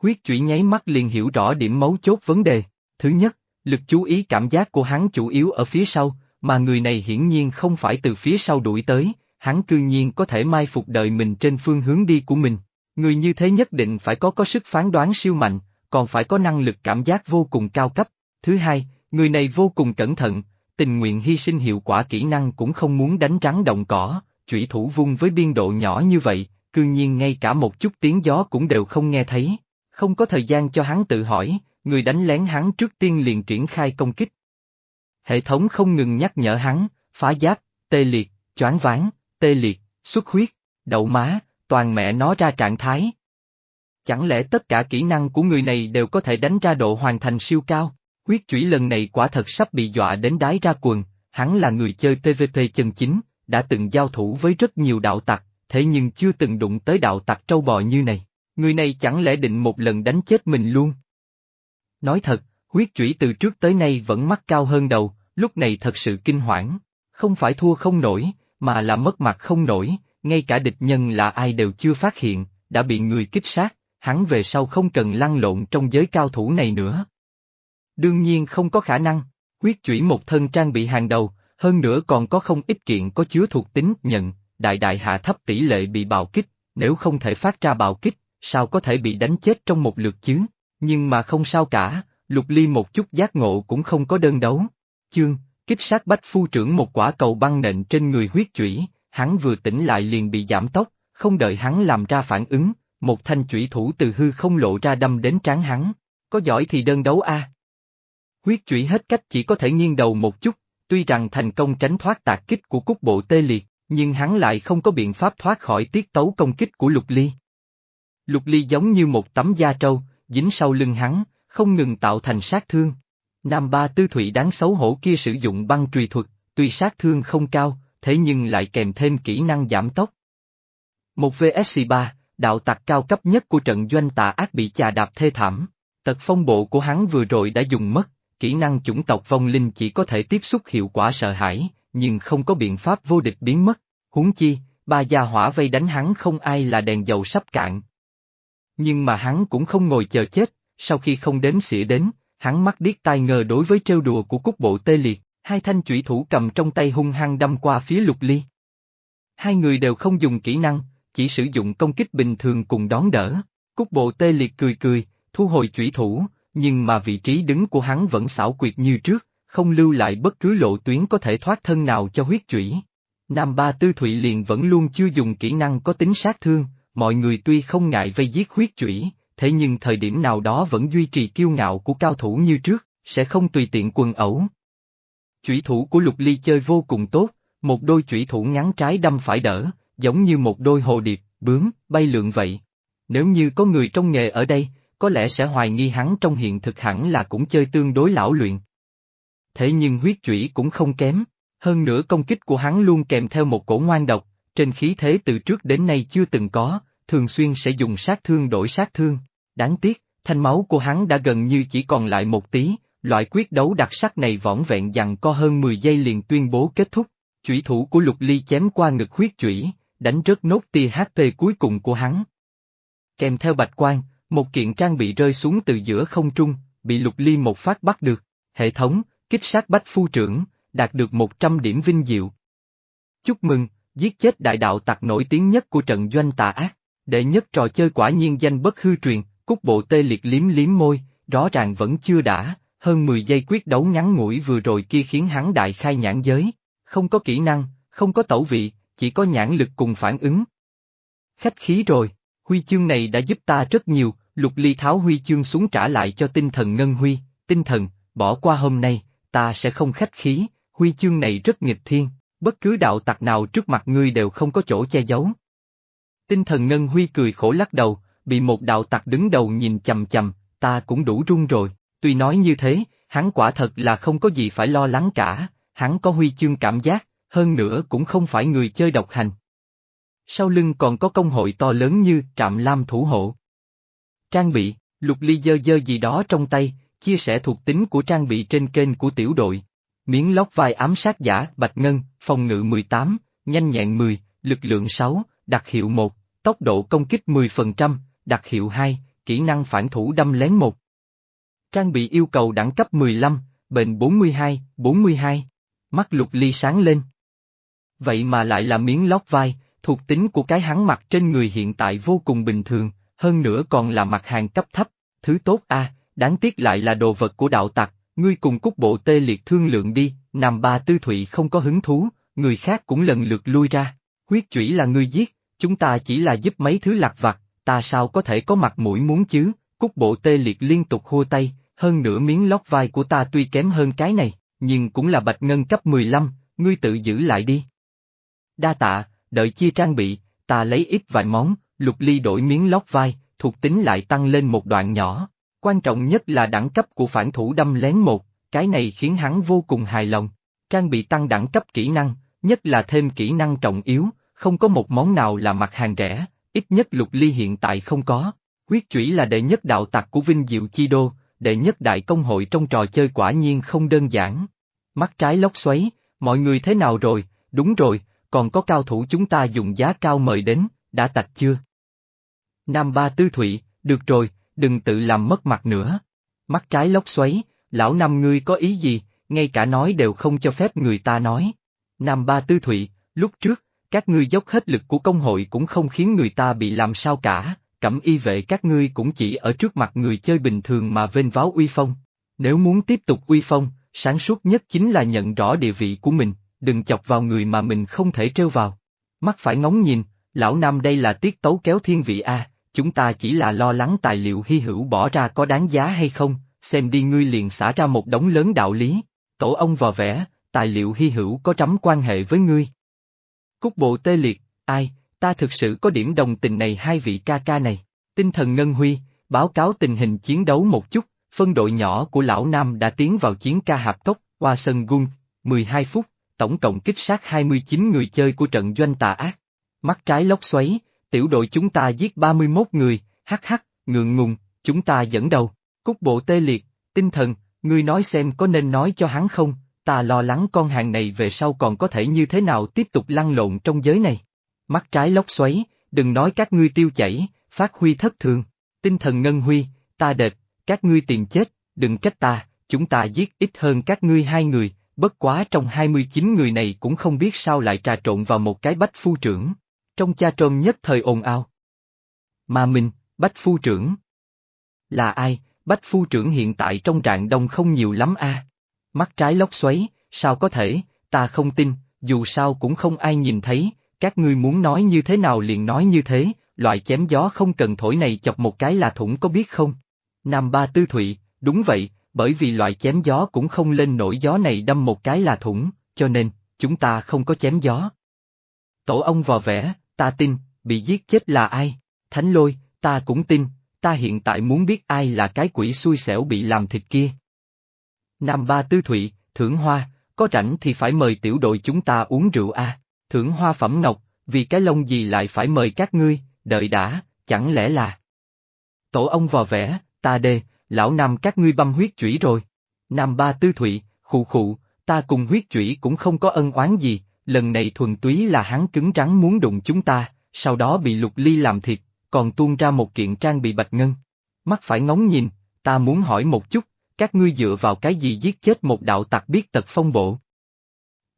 Huyết chủy nháy mắt liền hiểu rõ điểm mấu chốt vấn đề, thứ nhất, lực chú ý cảm giác của hắn chủ yếu ở phía sau, mà người này hiển nhiên không phải từ phía sau đuổi tới, hắn cư nhiên có thể mai phục đợi mình trên phương hướng đi của mình. Người như thế nhất định phải có có sức phán đoán siêu mạnh, còn phải có năng lực cảm giác vô cùng cao cấp. Thứ hai, người này vô cùng cẩn thận, tình nguyện hy sinh hiệu quả kỹ năng cũng không muốn đánh trắng động cỏ, chủy thủ vung với biên độ nhỏ như vậy, cư nhiên ngay cả một chút tiếng gió cũng đều không nghe thấy. Không có thời gian cho hắn tự hỏi, người đánh lén hắn trước tiên liền triển khai công kích. Hệ thống không ngừng nhắc nhở hắn, phá giáp, tê liệt, choáng váng, tê liệt, xuất huyết, đậu má, toàn mẹ nó ra trạng thái. Chẳng lẽ tất cả kỹ năng của người này đều có thể đánh ra độ hoàn thành siêu cao? Huyết chủy lần này quả thật sắp bị dọa đến đái ra quần, hắn là người chơi PvP chân chính, đã từng giao thủ với rất nhiều đạo tặc, thế nhưng chưa từng đụng tới đạo tặc trâu bò như này. Người này chẳng lẽ định một lần đánh chết mình luôn? Nói thật, huyết chủy từ trước tới nay vẫn mắt cao hơn đầu, lúc này thật sự kinh hoảng. Không phải thua không nổi, mà là mất mặt không nổi, ngay cả địch nhân là ai đều chưa phát hiện, đã bị người kích sát, hắn về sau không cần lăn lộn trong giới cao thủ này nữa. Đương nhiên không có khả năng, huyết chủy một thân trang bị hàng đầu, hơn nữa còn có không ít kiện có chứa thuộc tính nhận, đại đại hạ thấp tỷ lệ bị bạo kích, nếu không thể phát ra bạo kích, sao có thể bị đánh chết trong một lượt chứ, nhưng mà không sao cả, lục ly một chút giác ngộ cũng không có đơn đấu. Chương, kích sát bách phu trưởng một quả cầu băng nện trên người huyết chủy, hắn vừa tỉnh lại liền bị giảm tốc, không đợi hắn làm ra phản ứng, một thanh chủy thủ từ hư không lộ ra đâm đến trán hắn, có giỏi thì đơn đấu a. Huyết chủy hết cách chỉ có thể nghiêng đầu một chút, tuy rằng thành công tránh thoát tạc kích của cúc bộ tê liệt, nhưng hắn lại không có biện pháp thoát khỏi tiết tấu công kích của lục ly. Lục ly giống như một tấm da trâu, dính sau lưng hắn, không ngừng tạo thành sát thương. Nam ba tư thủy đáng xấu hổ kia sử dụng băng trùy thuật, tuy sát thương không cao, thế nhưng lại kèm thêm kỹ năng giảm tốc. Một VSC3, đạo tặc cao cấp nhất của trận doanh tà ác bị chà đạp thê thảm. Tật phong bộ của hắn vừa rồi đã dùng mất, kỹ năng chủng tộc vong linh chỉ có thể tiếp xúc hiệu quả sợ hãi, nhưng không có biện pháp vô địch biến mất. Huống chi, ba gia hỏa vây đánh hắn không ai là đèn dầu sắp cạn. Nhưng mà hắn cũng không ngồi chờ chết, sau khi không đến xỉa đến, hắn mắt điếc tai ngờ đối với trêu đùa của cúc bộ tê liệt, hai thanh chủy thủ cầm trong tay hung hăng đâm qua phía lục ly. Hai người đều không dùng kỹ năng, chỉ sử dụng công kích bình thường cùng đón đỡ. Cúc bộ tê liệt cười cười, thu hồi chủy thủ, nhưng mà vị trí đứng của hắn vẫn xảo quyệt như trước, không lưu lại bất cứ lộ tuyến có thể thoát thân nào cho huyết chủy. Nam Ba Tư Thụy liền vẫn luôn chưa dùng kỹ năng có tính sát thương, mọi người tuy không ngại vây giết huyết chủy, thế nhưng thời điểm nào đó vẫn duy trì kiêu ngạo của cao thủ như trước, sẽ không tùy tiện quần ẩu. Chủy thủ của Lục Ly chơi vô cùng tốt, một đôi chủy thủ ngắn trái đâm phải đỡ, giống như một đôi hồ điệp, bướm, bay lượn vậy. Nếu như có người trong nghề ở đây, có lẽ sẽ hoài nghi hắn trong hiện thực hẳn là cũng chơi tương đối lão luyện. Thế nhưng huyết chủy cũng không kém, hơn nữa công kích của hắn luôn kèm theo một cổ ngoan độc, trên khí thế từ trước đến nay chưa từng có, thường xuyên sẽ dùng sát thương đổi sát thương. Đáng tiếc, thanh máu của hắn đã gần như chỉ còn lại một tí, loại quyết đấu đặc sắc này võn vẹn dằn co hơn 10 giây liền tuyên bố kết thúc. Chủy thủ của lục ly chém qua ngực huyết chủy, đánh rớt nốt tia HP cuối cùng của hắn. Kèm theo bạch quan, một kiện trang bị rơi xuống từ giữa không trung, bị lục ly một phát bắt được. Hệ thống, kích sát bách phu trưởng, đạt được 100 điểm vinh diệu. Chúc mừng, giết chết đại đạo tặc nổi tiếng nhất của trận doanh tà ác. Đệ nhất trò chơi quả nhiên danh bất hư truyền, cúc bộ tê liệt liếm liếm môi, rõ ràng vẫn chưa đã, hơn 10 giây quyết đấu ngắn ngủi vừa rồi kia khiến hắn đại khai nhãn giới. Không có kỹ năng, không có tẩu vị, chỉ có nhãn lực cùng phản ứng. Khách khí rồi, huy chương này đã giúp ta rất nhiều, lục ly tháo huy chương xuống trả lại cho tinh thần ngân huy, tinh thần, bỏ qua hôm nay, ta sẽ không khách khí, huy chương này rất nghịch thiên, bất cứ đạo tặc nào trước mặt ngươi đều không có chỗ che giấu. Tinh thần ngân huy cười khổ lắc đầu, bị một đạo tặc đứng đầu nhìn chầm chầm, ta cũng đủ run rồi, tuy nói như thế, hắn quả thật là không có gì phải lo lắng cả, hắn có huy chương cảm giác, hơn nữa cũng không phải người chơi độc hành. Sau lưng còn có công hội to lớn như Trạm Lam Thủ Hộ. Trang bị, Lục ly dơ dơ gì đó trong tay, chia sẻ thuộc tính của trang bị trên kênh của tiểu đội. Miếng lóc vai ám sát giả, bạch ngân, phòng ngự 18, nhanh nhẹn 10, lực lượng 6, đặc hiệu 1, tốc độ công kích 10%, đặc hiệu 2, kỹ năng phản thủ đâm lén 1. Trang bị yêu cầu đẳng cấp 15, bền 42, 42. Mắt lục ly sáng lên. Vậy mà lại là miếng lót vai, thuộc tính của cái hắn mặc trên người hiện tại vô cùng bình thường, hơn nữa còn là mặt hàng cấp thấp, thứ tốt a, đáng tiếc lại là đồ vật của đạo tặc, ngươi cùng cúc bộ tê liệt thương lượng đi, nằm ba tư thụy không có hứng thú, người khác cũng lần lượt lui ra, huyết chủy là ngươi giết, chúng ta chỉ là giúp mấy thứ lạc vặt, ta sao có thể có mặt mũi muốn chứ, cúc bộ tê liệt liên tục hô tay, hơn nữa miếng lót vai của ta tuy kém hơn cái này, nhưng cũng là bạch ngân cấp 15, ngươi tự giữ lại đi. Đa tạ, đợi chia trang bị, ta lấy ít vài món, lục ly đổi miếng lót vai, thuộc tính lại tăng lên một đoạn nhỏ. Quan trọng nhất là đẳng cấp của phản thủ đâm lén một, cái này khiến hắn vô cùng hài lòng. Trang bị tăng đẳng cấp kỹ năng, nhất là thêm kỹ năng trọng yếu, không có một món nào là mặt hàng rẻ, ít nhất lục ly hiện tại không có. Huyết chủy là đệ nhất đạo tặc của Vinh Diệu Chi Đô, đệ nhất đại công hội trong trò chơi quả nhiên không đơn giản. Mắt trái lốc xoáy, mọi người thế nào rồi, đúng rồi, còn có cao thủ chúng ta dùng giá cao mời đến, đã tạch chưa? Nam Ba Tư Thụy, được rồi, đừng tự làm mất mặt nữa. Mắt trái lốc xoáy, lão năm ngươi có ý gì, ngay cả nói đều không cho phép người ta nói. Nam Ba Tư Thụy, lúc trước, các ngươi dốc hết lực của công hội cũng không khiến người ta bị làm sao cả, cẩm y vệ các ngươi cũng chỉ ở trước mặt người chơi bình thường mà vênh váo uy phong. Nếu muốn tiếp tục uy phong, sáng suốt nhất chính là nhận rõ địa vị của mình, đừng chọc vào người mà mình không thể trêu vào. Mắt phải ngóng nhìn, lão nam đây là tiết tấu kéo thiên vị A, chúng ta chỉ là lo lắng tài liệu hy hữu bỏ ra có đáng giá hay không, xem đi ngươi liền xả ra một đống lớn đạo lý, tổ ông vò vẽ, tài liệu hy hữu có trắm quan hệ với ngươi. Cúc bộ tê liệt, ai, ta thực sự có điểm đồng tình này hai vị ca ca này, tinh thần ngân huy, báo cáo tình hình chiến đấu một chút, phân đội nhỏ của lão Nam đã tiến vào chiến ca hạp cốc, qua sân gung, 12 phút, tổng cộng kích sát 29 người chơi của trận doanh tà ác. Mắt trái lốc xoáy, tiểu đội chúng ta giết 31 người, hắc hắc, ngượng ngùng, chúng ta dẫn đầu. Cúc bộ tê liệt, tinh thần, ngươi nói xem có nên nói cho hắn không, ta lo lắng con hàng này về sau còn có thể như thế nào tiếp tục lăn lộn trong giới này. Mắt trái lốc xoáy, đừng nói các ngươi tiêu chảy, phát huy thất thường, tinh thần ngân huy, ta đệt, các ngươi tìm chết, đừng trách ta, chúng ta giết ít hơn các ngươi hai người, bất quá trong 29 người này cũng không biết sao lại trà trộn vào một cái bách phu trưởng. Trong cha trôm nhất thời ồn ào. Mà mình, bách phu trưởng. Là ai, bách phu trưởng hiện tại trong trạng đông không nhiều lắm a. Mắt trái lốc xoáy, sao có thể, ta không tin, dù sao cũng không ai nhìn thấy, các ngươi muốn nói như thế nào liền nói như thế, loại chém gió không cần thổi này chọc một cái là thủng có biết không? Nam Ba Tư Thụy, đúng vậy, bởi vì loại chém gió cũng không lên nổi gió này đâm một cái là thủng, cho nên, chúng ta không có chém gió. Tổ ông vò vẽ, ta tin, bị giết chết là ai? Thánh lôi, ta cũng tin, ta hiện tại muốn biết ai là cái quỷ xui xẻo bị làm thịt kia. Nam Ba Tư Thụy, Thưởng Hoa, có rảnh thì phải mời tiểu đội chúng ta uống rượu a. Thưởng Hoa Phẩm Ngọc, vì cái lông gì lại phải mời các ngươi, đợi đã, chẳng lẽ là... Tổ ông vò vẽ, ta đê, lão Nam các ngươi băm huyết chủy rồi. Nam Ba Tư Thụy, khụ khụ, ta cùng huyết chủy cũng không có ân oán gì, lần này thuần túy là hắn cứng rắn muốn đụng chúng ta, sau đó bị lục ly làm thịt, còn tuôn ra một kiện trang bị bạch ngân. Mắt phải ngóng nhìn, ta muốn hỏi một chút, các ngươi dựa vào cái gì giết chết một đạo tặc biết tật phong bộ?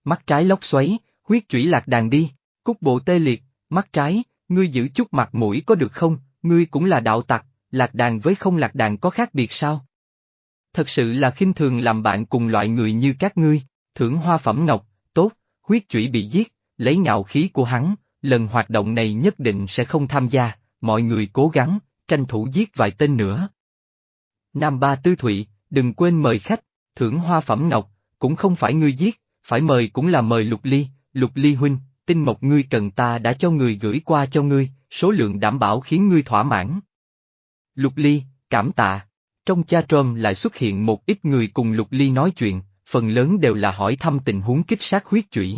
Mắt trái lóc xoáy, huyết chủy lạc đàn đi, cúc bộ tê liệt, mắt trái, ngươi giữ chút mặt mũi có được không, ngươi cũng là đạo tặc, lạc đàn với không lạc đàn có khác biệt sao? Thật sự là khinh thường làm bạn cùng loại người như các ngươi, thưởng hoa phẩm ngọc, huyết chủy bị giết, lấy ngạo khí của hắn, lần hoạt động này nhất định sẽ không tham gia, mọi người cố gắng, tranh thủ giết vài tên nữa. Nam Ba Tư Thụy, đừng quên mời khách, thưởng hoa phẩm ngọc, cũng không phải ngươi giết, phải mời cũng là mời Lục Ly, Lục Ly huynh, tinh mộc ngươi cần ta đã cho người gửi qua cho ngươi, số lượng đảm bảo khiến ngươi thỏa mãn. Lục Ly, cảm tạ. Trong cha trôm lại xuất hiện một ít người cùng Lục Ly nói chuyện, phần lớn đều là hỏi thăm tình huống kích sát huyết chủy.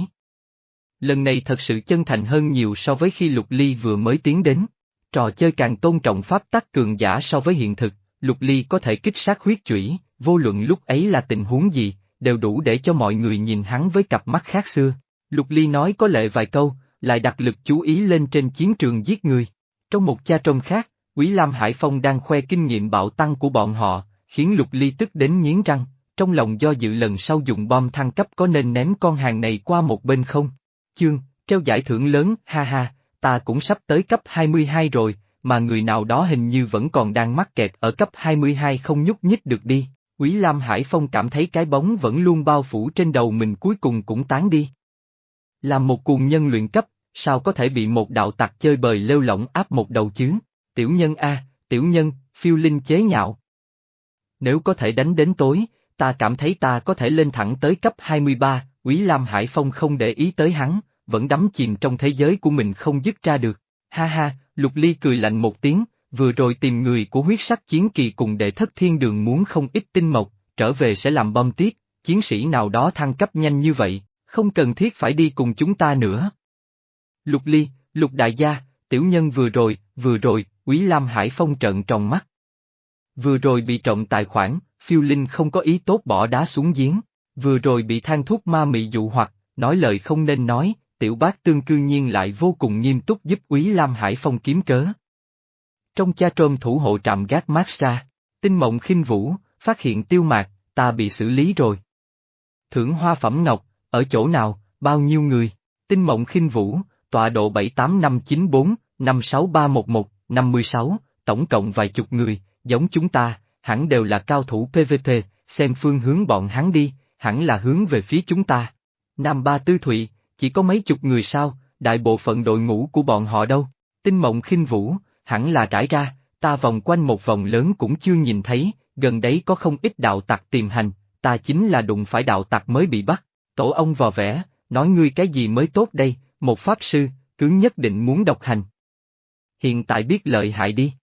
Lần này thật sự chân thành hơn nhiều so với khi Lục Ly vừa mới tiến đến. Trò chơi càng tôn trọng pháp tắc cường giả so với hiện thực, Lục Ly có thể kích sát huyết chủy, vô luận lúc ấy là tình huống gì, đều đủ để cho mọi người nhìn hắn với cặp mắt khác xưa. Lục Ly nói có lệ vài câu, lại đặt lực chú ý lên trên chiến trường giết người. Trong một cha trông khác, Quý Lam Hải Phong đang khoe kinh nghiệm bạo tăng của bọn họ, khiến Lục Ly tức đến nghiến răng, trong lòng do dự lần sau dùng bom thăng cấp có nên ném con hàng này qua một bên không? Chương, treo giải thưởng lớn, ha ha, ta cũng sắp tới cấp 22 rồi, mà người nào đó hình như vẫn còn đang mắc kẹt ở cấp 22 không nhúc nhích được đi. Quý Lam Hải Phong cảm thấy cái bóng vẫn luôn bao phủ trên đầu mình cuối cùng cũng tán đi. Làm một cuồng nhân luyện cấp, sao có thể bị một đạo tặc chơi bời lêu lỏng áp một đầu chứ? Tiểu nhân A, tiểu nhân, phiêu linh chế nhạo. Nếu có thể đánh đến tối, ta cảm thấy ta có thể lên thẳng tới cấp 23, Quý Lam Hải Phong không để ý tới hắn, vẫn đắm chìm trong thế giới của mình không dứt ra được. Ha ha, Lục Ly cười lạnh một tiếng, vừa rồi tìm người của huyết sắc chiến kỳ cùng đệ thất thiên đường muốn không ít tinh mộc, trở về sẽ làm bom tiếp, chiến sĩ nào đó thăng cấp nhanh như vậy, không cần thiết phải đi cùng chúng ta nữa. Lục Ly, Lục Đại gia, tiểu nhân vừa rồi, vừa rồi, Quý Lam Hải Phong trợn tròn mắt. Vừa rồi bị trộm tài khoản, phiêu linh không có ý tốt bỏ đá xuống giếng, vừa rồi bị than thuốc ma mị dụ hoặc, nói lời không nên nói, tiểu bác tương cư nhiên lại vô cùng nghiêm túc giúp Quý Lam Hải Phong kiếm cớ. Trong cha trôm thủ hộ trạm gác mát ra, tinh mộng khinh vũ, phát hiện tiêu mạc, ta bị xử lý rồi. Thưởng hoa phẩm ngọc, ở chỗ nào, bao nhiêu người, tinh mộng khinh vũ, tọa độ 78594, 56311, 56, tổng cộng vài chục người, giống chúng ta, hẳn đều là cao thủ PVP, xem phương hướng bọn hắn đi, hẳn là hướng về phía chúng ta. Nam Ba Tư Thụy, chỉ có mấy chục người sao, đại bộ phận đội ngũ của bọn họ đâu, tinh mộng khinh vũ, hẳn là trải ra, ta vòng quanh một vòng lớn cũng chưa nhìn thấy, gần đấy có không ít đạo tặc tìm hành, ta chính là đụng phải đạo tặc mới bị bắt, tổ ông vò vẽ, nói ngươi cái gì mới tốt đây, một pháp sư, cứ nhất định muốn độc hành. Hiện tại biết lợi hại đi.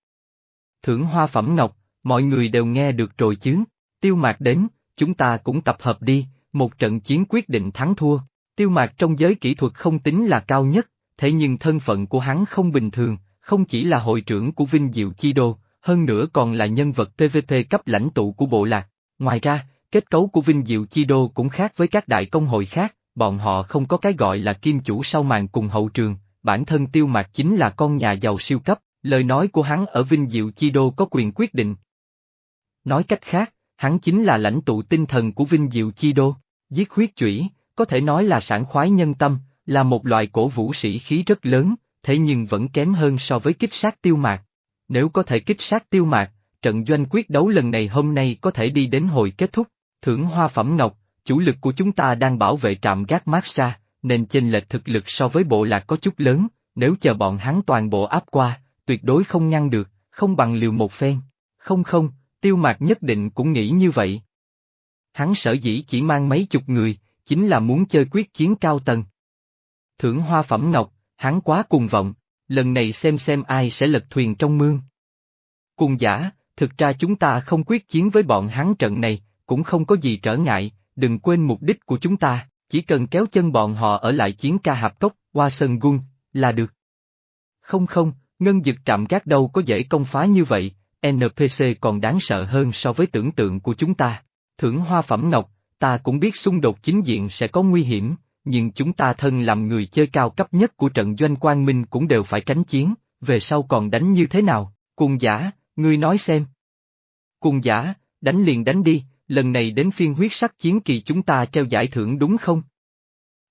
Thưởng hoa phẩm ngọc, mọi người đều nghe được rồi chứ, tiêu mạc đến, chúng ta cũng tập hợp đi, một trận chiến quyết định thắng thua. Tiêu mạc trong giới kỹ thuật không tính là cao nhất, thế nhưng thân phận của hắn không bình thường, không chỉ là hội trưởng của Vinh Diệu Chi Đô, hơn nữa còn là nhân vật PVP cấp lãnh tụ của bộ lạc. Ngoài ra, kết cấu của Vinh Diệu Chi Đô cũng khác với các đại công hội khác, bọn họ không có cái gọi là kim chủ sau màn cùng hậu trường, bản thân tiêu mạc chính là con nhà giàu siêu cấp, lời nói của hắn ở Vinh Diệu Chi Đô có quyền quyết định. Nói cách khác, hắn chính là lãnh tụ tinh thần của Vinh Diệu Chi Đô, giết huyết chủy, có thể nói là sản khoái nhân tâm, là một loại cổ vũ sĩ khí rất lớn, thế nhưng vẫn kém hơn so với kích sát tiêu mạc. Nếu có thể kích sát tiêu mạc, trận doanh quyết đấu lần này hôm nay có thể đi đến hồi kết thúc, thưởng hoa phẩm ngọc, chủ lực của chúng ta đang bảo vệ trạm gác mát xa, nên chênh lệch thực lực so với bộ lạc có chút lớn, nếu chờ bọn hắn toàn bộ áp qua, tuyệt đối không ngăn được, không bằng liều một phen. Không không, tiêu mạc nhất định cũng nghĩ như vậy. Hắn sở dĩ chỉ mang mấy chục người, chính là muốn chơi quyết chiến cao tầng. Thưởng hoa phẩm ngọc, hắn quá cùng vọng, lần này xem xem ai sẽ lật thuyền trong mương. Cùng giả, thực ra chúng ta không quyết chiến với bọn hắn trận này, cũng không có gì trở ngại, đừng quên mục đích của chúng ta, chỉ cần kéo chân bọn họ ở lại chiến ca hạp cốc, qua sân gun, là được. Không không, ngân dực trạm gác đâu có dễ công phá như vậy, NPC còn đáng sợ hơn so với tưởng tượng của chúng ta. Thưởng hoa phẩm ngọc, ta cũng biết xung đột chính diện sẽ có nguy hiểm, nhưng chúng ta thân làm người chơi cao cấp nhất của trận doanh quang minh cũng đều phải tránh chiến, về sau còn đánh như thế nào, cùng giả, ngươi nói xem. Cùng giả, đánh liền đánh đi, lần này đến phiên huyết sắc chiến kỳ chúng ta treo giải thưởng đúng không?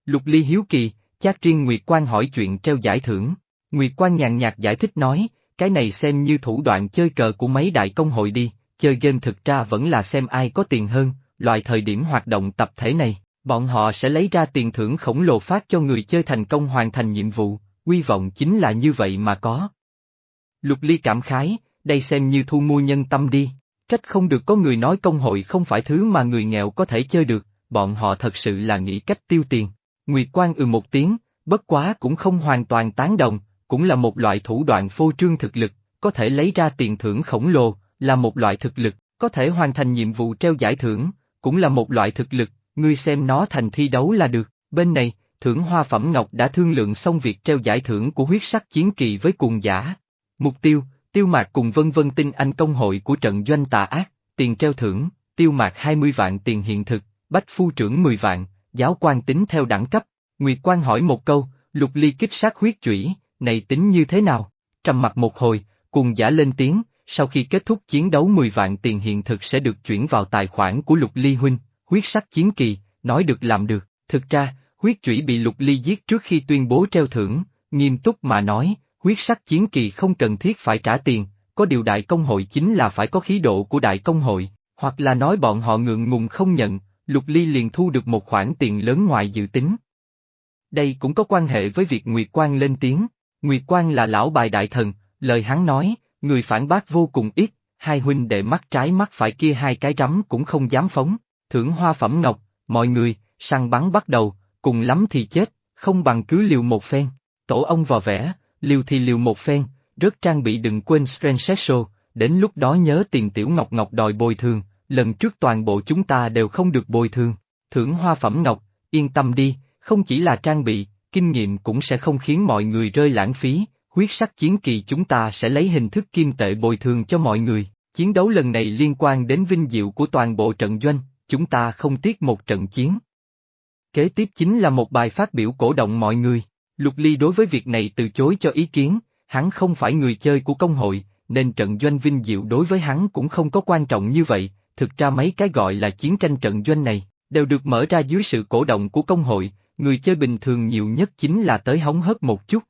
Lục ly hiếu kỳ, Chát riêng Nguyệt Quan hỏi chuyện treo giải thưởng, Nguyệt Quan nhàn nhạt giải thích nói, cái này xem như thủ đoạn chơi cờ của mấy đại công hội đi, chơi game thực ra vẫn là xem ai có tiền hơn, loại thời điểm hoạt động tập thể này, bọn họ sẽ lấy ra tiền thưởng khổng lồ phát cho người chơi thành công hoàn thành nhiệm vụ, quy vọng chính là như vậy mà có. Lục Ly cảm khái, đây xem như thu mua nhân tâm đi, trách không được có người nói công hội không phải thứ mà người nghèo có thể chơi được, bọn họ thật sự là nghĩ cách tiêu tiền. Nguyệt Quan ừ một tiếng, bất quá cũng không hoàn toàn tán đồng, cũng là một loại thủ đoạn phô trương thực lực, có thể lấy ra tiền thưởng khổng lồ, là một loại thực lực, có thể hoàn thành nhiệm vụ treo giải thưởng, cũng là một loại thực lực, ngươi xem nó thành thi đấu là được. Bên này, thưởng hoa phẩm ngọc đã thương lượng xong việc treo giải thưởng của huyết sắc chiến kỳ với cuồng giả. Mục tiêu, tiêu mạc cùng vân vân tinh anh công hội của trận doanh tà ác, tiền treo thưởng, tiêu mạc 20 vạn tiền hiện thực, bách phu trưởng 10 vạn, giáo quan tính theo đẳng cấp. Nguyệt quan hỏi một câu, lục ly kích sát huyết chủy, này tính như thế nào? Trầm mặt một hồi, cùng giả lên tiếng, sau khi kết thúc chiến đấu 10 vạn tiền hiện thực sẽ được chuyển vào tài khoản của lục ly huynh, huyết sắc chiến kỳ, nói được làm được. Thực ra, huyết chủy bị lục ly giết trước khi tuyên bố treo thưởng, nghiêm túc mà nói, huyết sắc chiến kỳ không cần thiết phải trả tiền, có điều đại công hội chính là phải có khí độ của đại công hội, hoặc là nói bọn họ ngượng ngùng không nhận, lục ly liền thu được một khoản tiền lớn ngoài dự tính. Đây cũng có quan hệ với việc Nguyệt Quang lên tiếng, Nguyệt Quang là lão bài đại thần, lời hắn nói, người phản bác vô cùng ít, hai huynh đệ mắt trái mắt phải kia hai cái rắm cũng không dám phóng, thưởng hoa phẩm ngọc, mọi người, săn bắn bắt đầu, cùng lắm thì chết, không bằng cứ liều một phen, tổ ông vò vẽ, liều thì liều một phen, rất trang bị đừng quên Strange đến lúc đó nhớ tiền tiểu ngọc ngọc đòi bồi thường, lần trước toàn bộ chúng ta đều không được bồi thường, thưởng hoa phẩm ngọc, yên tâm đi, không chỉ là trang bị, kinh nghiệm cũng sẽ không khiến mọi người rơi lãng phí, huyết sắc chiến kỳ chúng ta sẽ lấy hình thức kim tệ bồi thường cho mọi người. Chiến đấu lần này liên quan đến vinh diệu của toàn bộ trận doanh, chúng ta không tiếc một trận chiến. Kế tiếp chính là một bài phát biểu cổ động mọi người. Lục Ly đối với việc này từ chối cho ý kiến, hắn không phải người chơi của công hội, nên trận doanh vinh diệu đối với hắn cũng không có quan trọng như vậy, thực ra mấy cái gọi là chiến tranh trận doanh này, đều được mở ra dưới sự cổ động của công hội, người chơi bình thường nhiều nhất chính là tới hóng hớt một chút.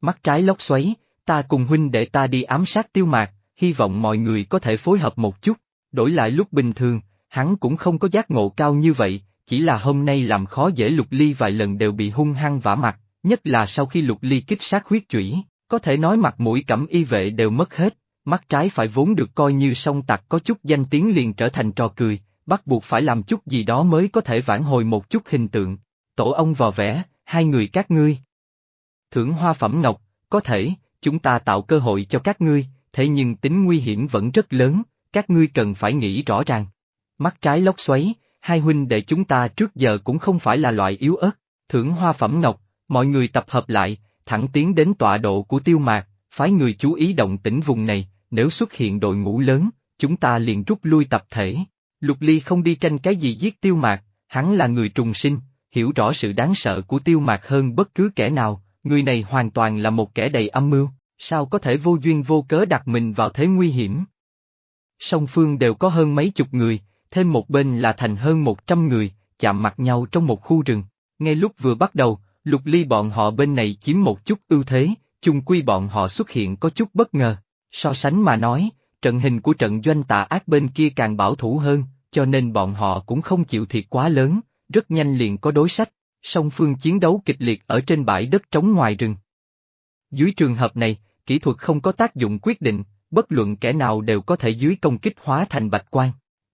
Mắt trái lóc xoáy, ta cùng huynh để ta đi ám sát tiêu mạc, hy vọng mọi người có thể phối hợp một chút, đổi lại lúc bình thường, hắn cũng không có giác ngộ cao như vậy, chỉ là hôm nay làm khó dễ lục ly vài lần đều bị hung hăng vả mặt, nhất là sau khi lục ly kích sát huyết chủy, có thể nói mặt mũi cẩm y vệ đều mất hết, mắt trái phải vốn được coi như song tặc có chút danh tiếng liền trở thành trò cười, bắt buộc phải làm chút gì đó mới có thể vãn hồi một chút hình tượng. Tổ ông vò vẽ, hai người các ngươi. Thưởng hoa phẩm ngọc, có thể, chúng ta tạo cơ hội cho các ngươi, thế nhưng tính nguy hiểm vẫn rất lớn, các ngươi cần phải nghĩ rõ ràng. Mắt trái lóc xoáy, hai huynh đệ chúng ta trước giờ cũng không phải là loại yếu ớt, thưởng hoa phẩm ngọc, mọi người tập hợp lại, thẳng tiến đến tọa độ của tiêu mạc, phái người chú ý động tĩnh vùng này, nếu xuất hiện đội ngũ lớn, chúng ta liền rút lui tập thể. Lục Ly không đi tranh cái gì giết tiêu mạc, hắn là người trùng sinh, hiểu rõ sự đáng sợ của tiêu mạc hơn bất cứ kẻ nào, người này hoàn toàn là một kẻ đầy âm mưu, sao có thể vô duyên vô cớ đặt mình vào thế nguy hiểm. Song phương đều có hơn mấy chục người, thêm một bên là thành hơn một trăm người, chạm mặt nhau trong một khu rừng. Ngay lúc vừa bắt đầu, lục ly bọn họ bên này chiếm một chút ưu thế, chung quy bọn họ xuất hiện có chút bất ngờ. So sánh mà nói, trận hình của trận doanh tà ác bên kia càng bảo thủ hơn, cho nên bọn họ cũng không chịu thiệt quá lớn, rất nhanh liền có đối sách, song phương chiến đấu kịch liệt ở trên bãi đất trống ngoài rừng. Dưới trường hợp này, kỹ thuật không có tác dụng quyết định, bất luận kẻ nào đều có thể dưới công kích hóa thành bạch quan.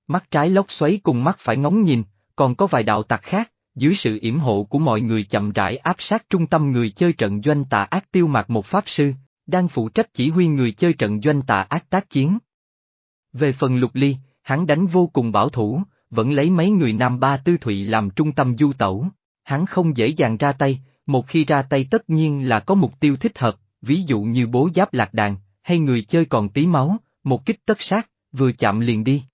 Mắt trái lốc xoáy cùng mắt phải ngóng nhìn, còn có vài đạo tặc khác, dưới sự yểm hộ của mọi người chậm rãi áp sát trung tâm người chơi trận doanh tà ác tiêu mạc một pháp sư, đang phụ trách chỉ huy người chơi trận doanh tà ác tác chiến. Về phần lục ly, hắn đánh vô cùng bảo thủ, vẫn lấy mấy người Nam Ba Tư Thụy làm trung tâm du tẩu. Hắn không dễ dàng ra tay, một khi ra tay tất nhiên là có mục tiêu thích hợp, ví dụ như bố giáp lạc đàn, hay người chơi còn tí máu, một kích tất sát, vừa chạm liền đi.